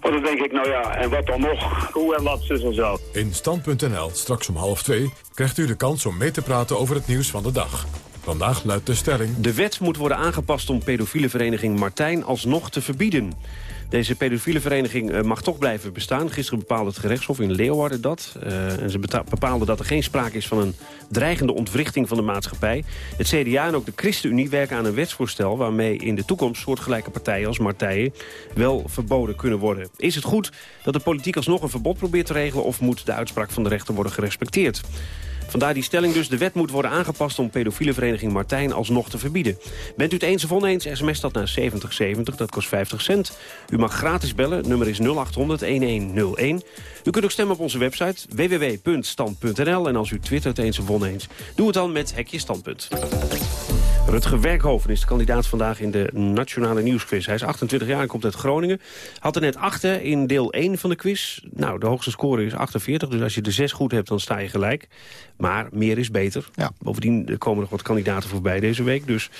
Want dan denk ik, nou ja, en wat dan nog? Hoe en wat, zus en zo. In Stand.nl, straks om half twee, krijgt u de kans om mee te praten over het nieuws van de dag. Vandaag luidt de stelling... De wet moet worden aangepast om pedofiele vereniging Martijn alsnog te verbieden. Deze pedofiele vereniging eh, mag toch blijven bestaan. Gisteren bepaalde het gerechtshof in Leeuwarden dat. Eh, en ze bepaalden dat er geen sprake is van een dreigende ontwrichting van de maatschappij. Het CDA en ook de ChristenUnie werken aan een wetsvoorstel... waarmee in de toekomst soortgelijke partijen als partijen wel verboden kunnen worden. Is het goed dat de politiek alsnog een verbod probeert te regelen... of moet de uitspraak van de rechter worden gerespecteerd? Vandaar die stelling dus, de wet moet worden aangepast om pedofiele vereniging Martijn alsnog te verbieden. Bent u het eens of oneens, sms dat naar 7070, dat kost 50 cent. U mag gratis bellen, nummer is 0800-1101. U kunt ook stemmen op onze website www.stand.nl. En als u twittert eens of oneens, doe het dan met Hekje Standpunt. Rutger Werkhoven is de kandidaat vandaag in de Nationale Nieuwsquiz. Hij is 28 jaar en komt uit Groningen. Had er net 8 in deel 1 van de quiz. Nou, de hoogste score is 48, dus als je de 6 goed hebt, dan sta je gelijk. Maar meer is beter. Bovendien er komen nog wat kandidaten voorbij deze week. Dus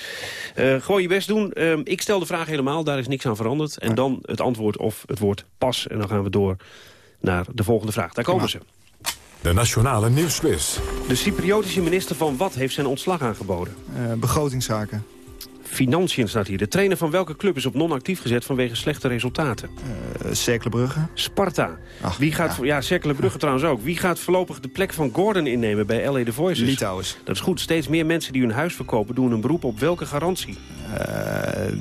eh, gewoon je best doen. Ehm, ik stel de vraag helemaal, daar is niks aan veranderd. En dan het antwoord of het woord pas. En dan gaan we door naar de volgende vraag. Daar komen ze. De Nationale Nieuwsquiz. De Cypriotische minister van wat heeft zijn ontslag aangeboden? Eh, begrotingszaken. Financiën staat hier. De trainer van welke club is op non-actief gezet vanwege slechte resultaten? Uh. Sparta. Wie gaat, ja, ja trouwens ook. Wie gaat voorlopig de plek van Gordon innemen bij LA The Voices? Litouwers. Dat is goed. Steeds meer mensen die hun huis verkopen doen een beroep op welke garantie? Uh,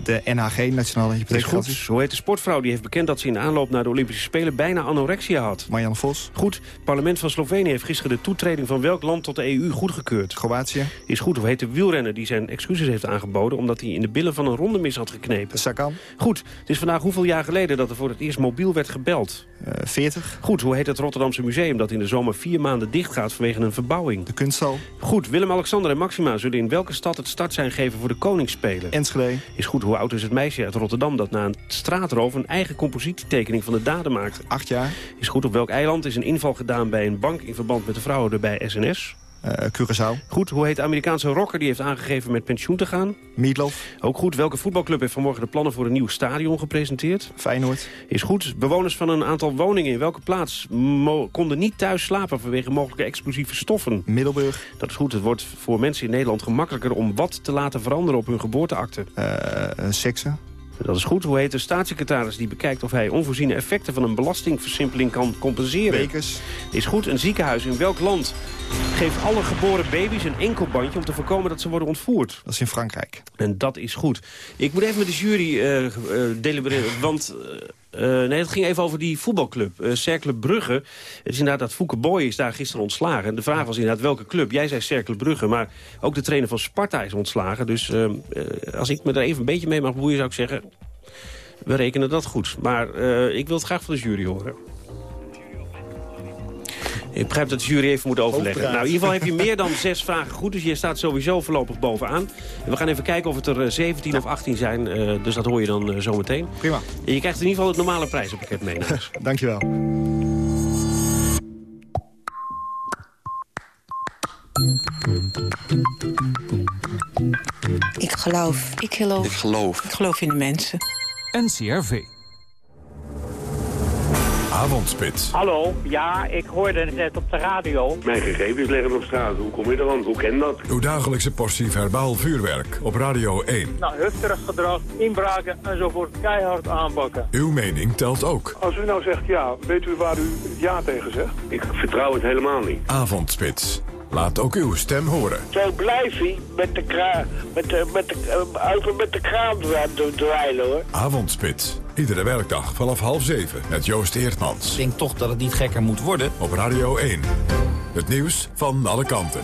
de NHG, Nationale Hypotheekgarantie. Is goed. Zo heet de sportvrouw die heeft bekend dat ze in aanloop naar de Olympische Spelen bijna anorexia had. Marianne Vos. Goed. Het parlement van Slovenië heeft gisteren de toetreding van welk land tot de EU goedgekeurd? Kroatië. Is goed. Hoe heet de wielrenner die zijn excuses heeft aangeboden omdat hij in de billen van een rondemis had geknepen? Sakan. Goed. Het is vandaag hoeveel jaar geleden dat er voor het eerst mobiel werd gebeld? Uh, 40. Goed. Hoe heet het Rotterdamse museum dat in de zomer vier maanden dicht gaat vanwege een verbouwing? De kunsthal. Goed. Willem-Alexander en Maxima zullen in welke stad het start zijn geven voor de Koningsspelen? Enschede. Is goed. Hoe oud is het meisje uit Rotterdam dat na een straatroof een eigen compositietekening van de daden maakte? Acht jaar. Is goed. Op welk eiland is een inval gedaan bij een bank in verband met de fraude bij SNS? Uh, Curaçao. Goed, hoe heet de Amerikaanse rocker die heeft aangegeven met pensioen te gaan? Meatloaf. Ook goed, welke voetbalclub heeft vanmorgen de plannen voor een nieuw stadion gepresenteerd? Feyenoord. Is goed, bewoners van een aantal woningen in welke plaats konden niet thuis slapen vanwege mogelijke explosieve stoffen? Middelburg. Dat is goed, het wordt voor mensen in Nederland gemakkelijker om wat te laten veranderen op hun geboorteakte. Uh, seksen. Dat is goed. Hoe heet de staatssecretaris die bekijkt of hij onvoorziene effecten van een belastingversimpeling kan compenseren? Bekers. Is goed. Een ziekenhuis in welk land geeft alle geboren baby's een enkelbandje om te voorkomen dat ze worden ontvoerd? Dat is in Frankrijk. En dat is goed. Ik moet even met de jury uh, uh, delibereren, want... Uh, nee, het ging even over die voetbalclub, uh, Cercle Brugge. Het is inderdaad dat Fouke Boy is daar gisteren ontslagen. En de vraag was inderdaad welke club. Jij zei Cercle Brugge, maar ook de trainer van Sparta is ontslagen. Dus uh, als ik me er even een beetje mee mag bemoeien, zou ik zeggen... we rekenen dat goed. Maar ik wil het graag van de jury horen. Ik begrijp dat de jury even moet overleggen. Nou, in ieder geval heb je meer dan zes vragen goed. Dus je staat sowieso voorlopig bovenaan. En we gaan even kijken of het er 17 of 18 zijn. Uh, dus dat hoor je dan uh, zometeen. Prima. En je krijgt in ieder geval het normale prijzenpakket mee. Dankjewel. Ik geloof. Ik geloof. Ik geloof. Ik geloof in de mensen. NCRV. Avondspits. Hallo, ja, ik hoorde het net op de radio. Mijn gegevens liggen op straat. Hoe kom je er aan? Hoe ken dat? Uw dagelijkse portie verbaal vuurwerk op Radio 1. Nou, hufterig gedrag, inbraken enzovoort keihard aanpakken. Uw mening telt ook. Als u nou zegt ja, weet u waar u ja tegen zegt? Ik vertrouw het helemaal niet. Avondspits. Laat ook uw stem horen. Zo blijf hij met de kraan, met de, met de, uh, met de kraan dweilen hoor. Avondspits. Iedere werkdag vanaf half zeven met Joost Eertmans. Ik denk toch dat het niet gekker moet worden. Op Radio 1. Het nieuws van alle kanten.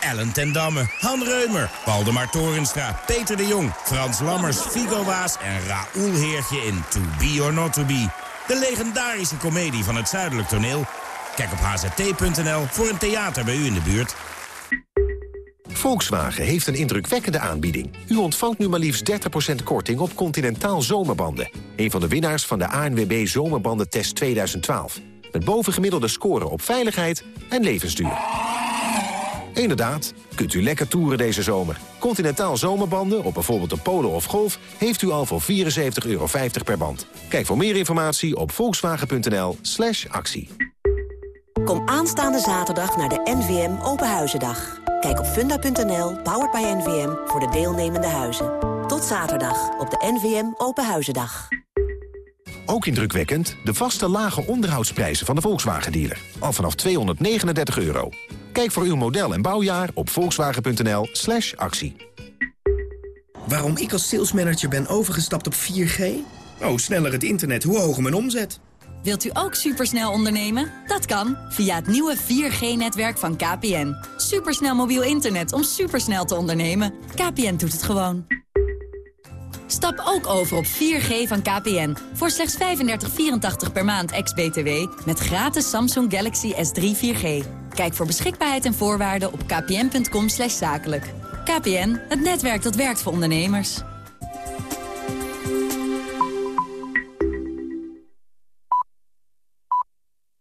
Ellen ten Damme, Han Reumer, Waldemar Torenstra, Peter de Jong... Frans Lammers, Figo Waas en Raoul Heertje in To Be or Not To Be. De legendarische komedie van het Zuidelijk Toneel. Kijk op hzt.nl voor een theater bij u in de buurt. Volkswagen heeft een indrukwekkende aanbieding. U ontvangt nu maar liefst 30% korting op Continentaal zomerbanden. Een van de winnaars van de ANWB Zomerbandentest 2012. Met bovengemiddelde scoren op veiligheid en levensduur. Inderdaad, kunt u lekker toeren deze zomer. Continentaal zomerbanden op bijvoorbeeld een Polo of Golf... heeft u al voor 74,50 euro per band. Kijk voor meer informatie op volkswagen.nl slash actie. Kom aanstaande zaterdag naar de NVM Openhuizendag. Kijk op funda.nl, powered by NVM, voor de deelnemende huizen. Tot zaterdag op de NVM Open Huizendag. Ook indrukwekkend de vaste lage onderhoudsprijzen van de Volkswagen-dealer. Al vanaf 239 euro. Kijk voor uw model en bouwjaar op volkswagen.nl slash actie. Waarom ik als salesmanager ben overgestapt op 4G? Oh, sneller het internet, hoe hoger mijn omzet. Wilt u ook supersnel ondernemen? Dat kan via het nieuwe 4G-netwerk van KPN. Supersnel mobiel internet om supersnel te ondernemen. KPN doet het gewoon. Stap ook over op 4G van KPN. Voor slechts 35,84 per maand ex-BTW. Met gratis Samsung Galaxy S3 4G. Kijk voor beschikbaarheid en voorwaarden op kpn.com zakelijk. KPN, het netwerk dat werkt voor ondernemers.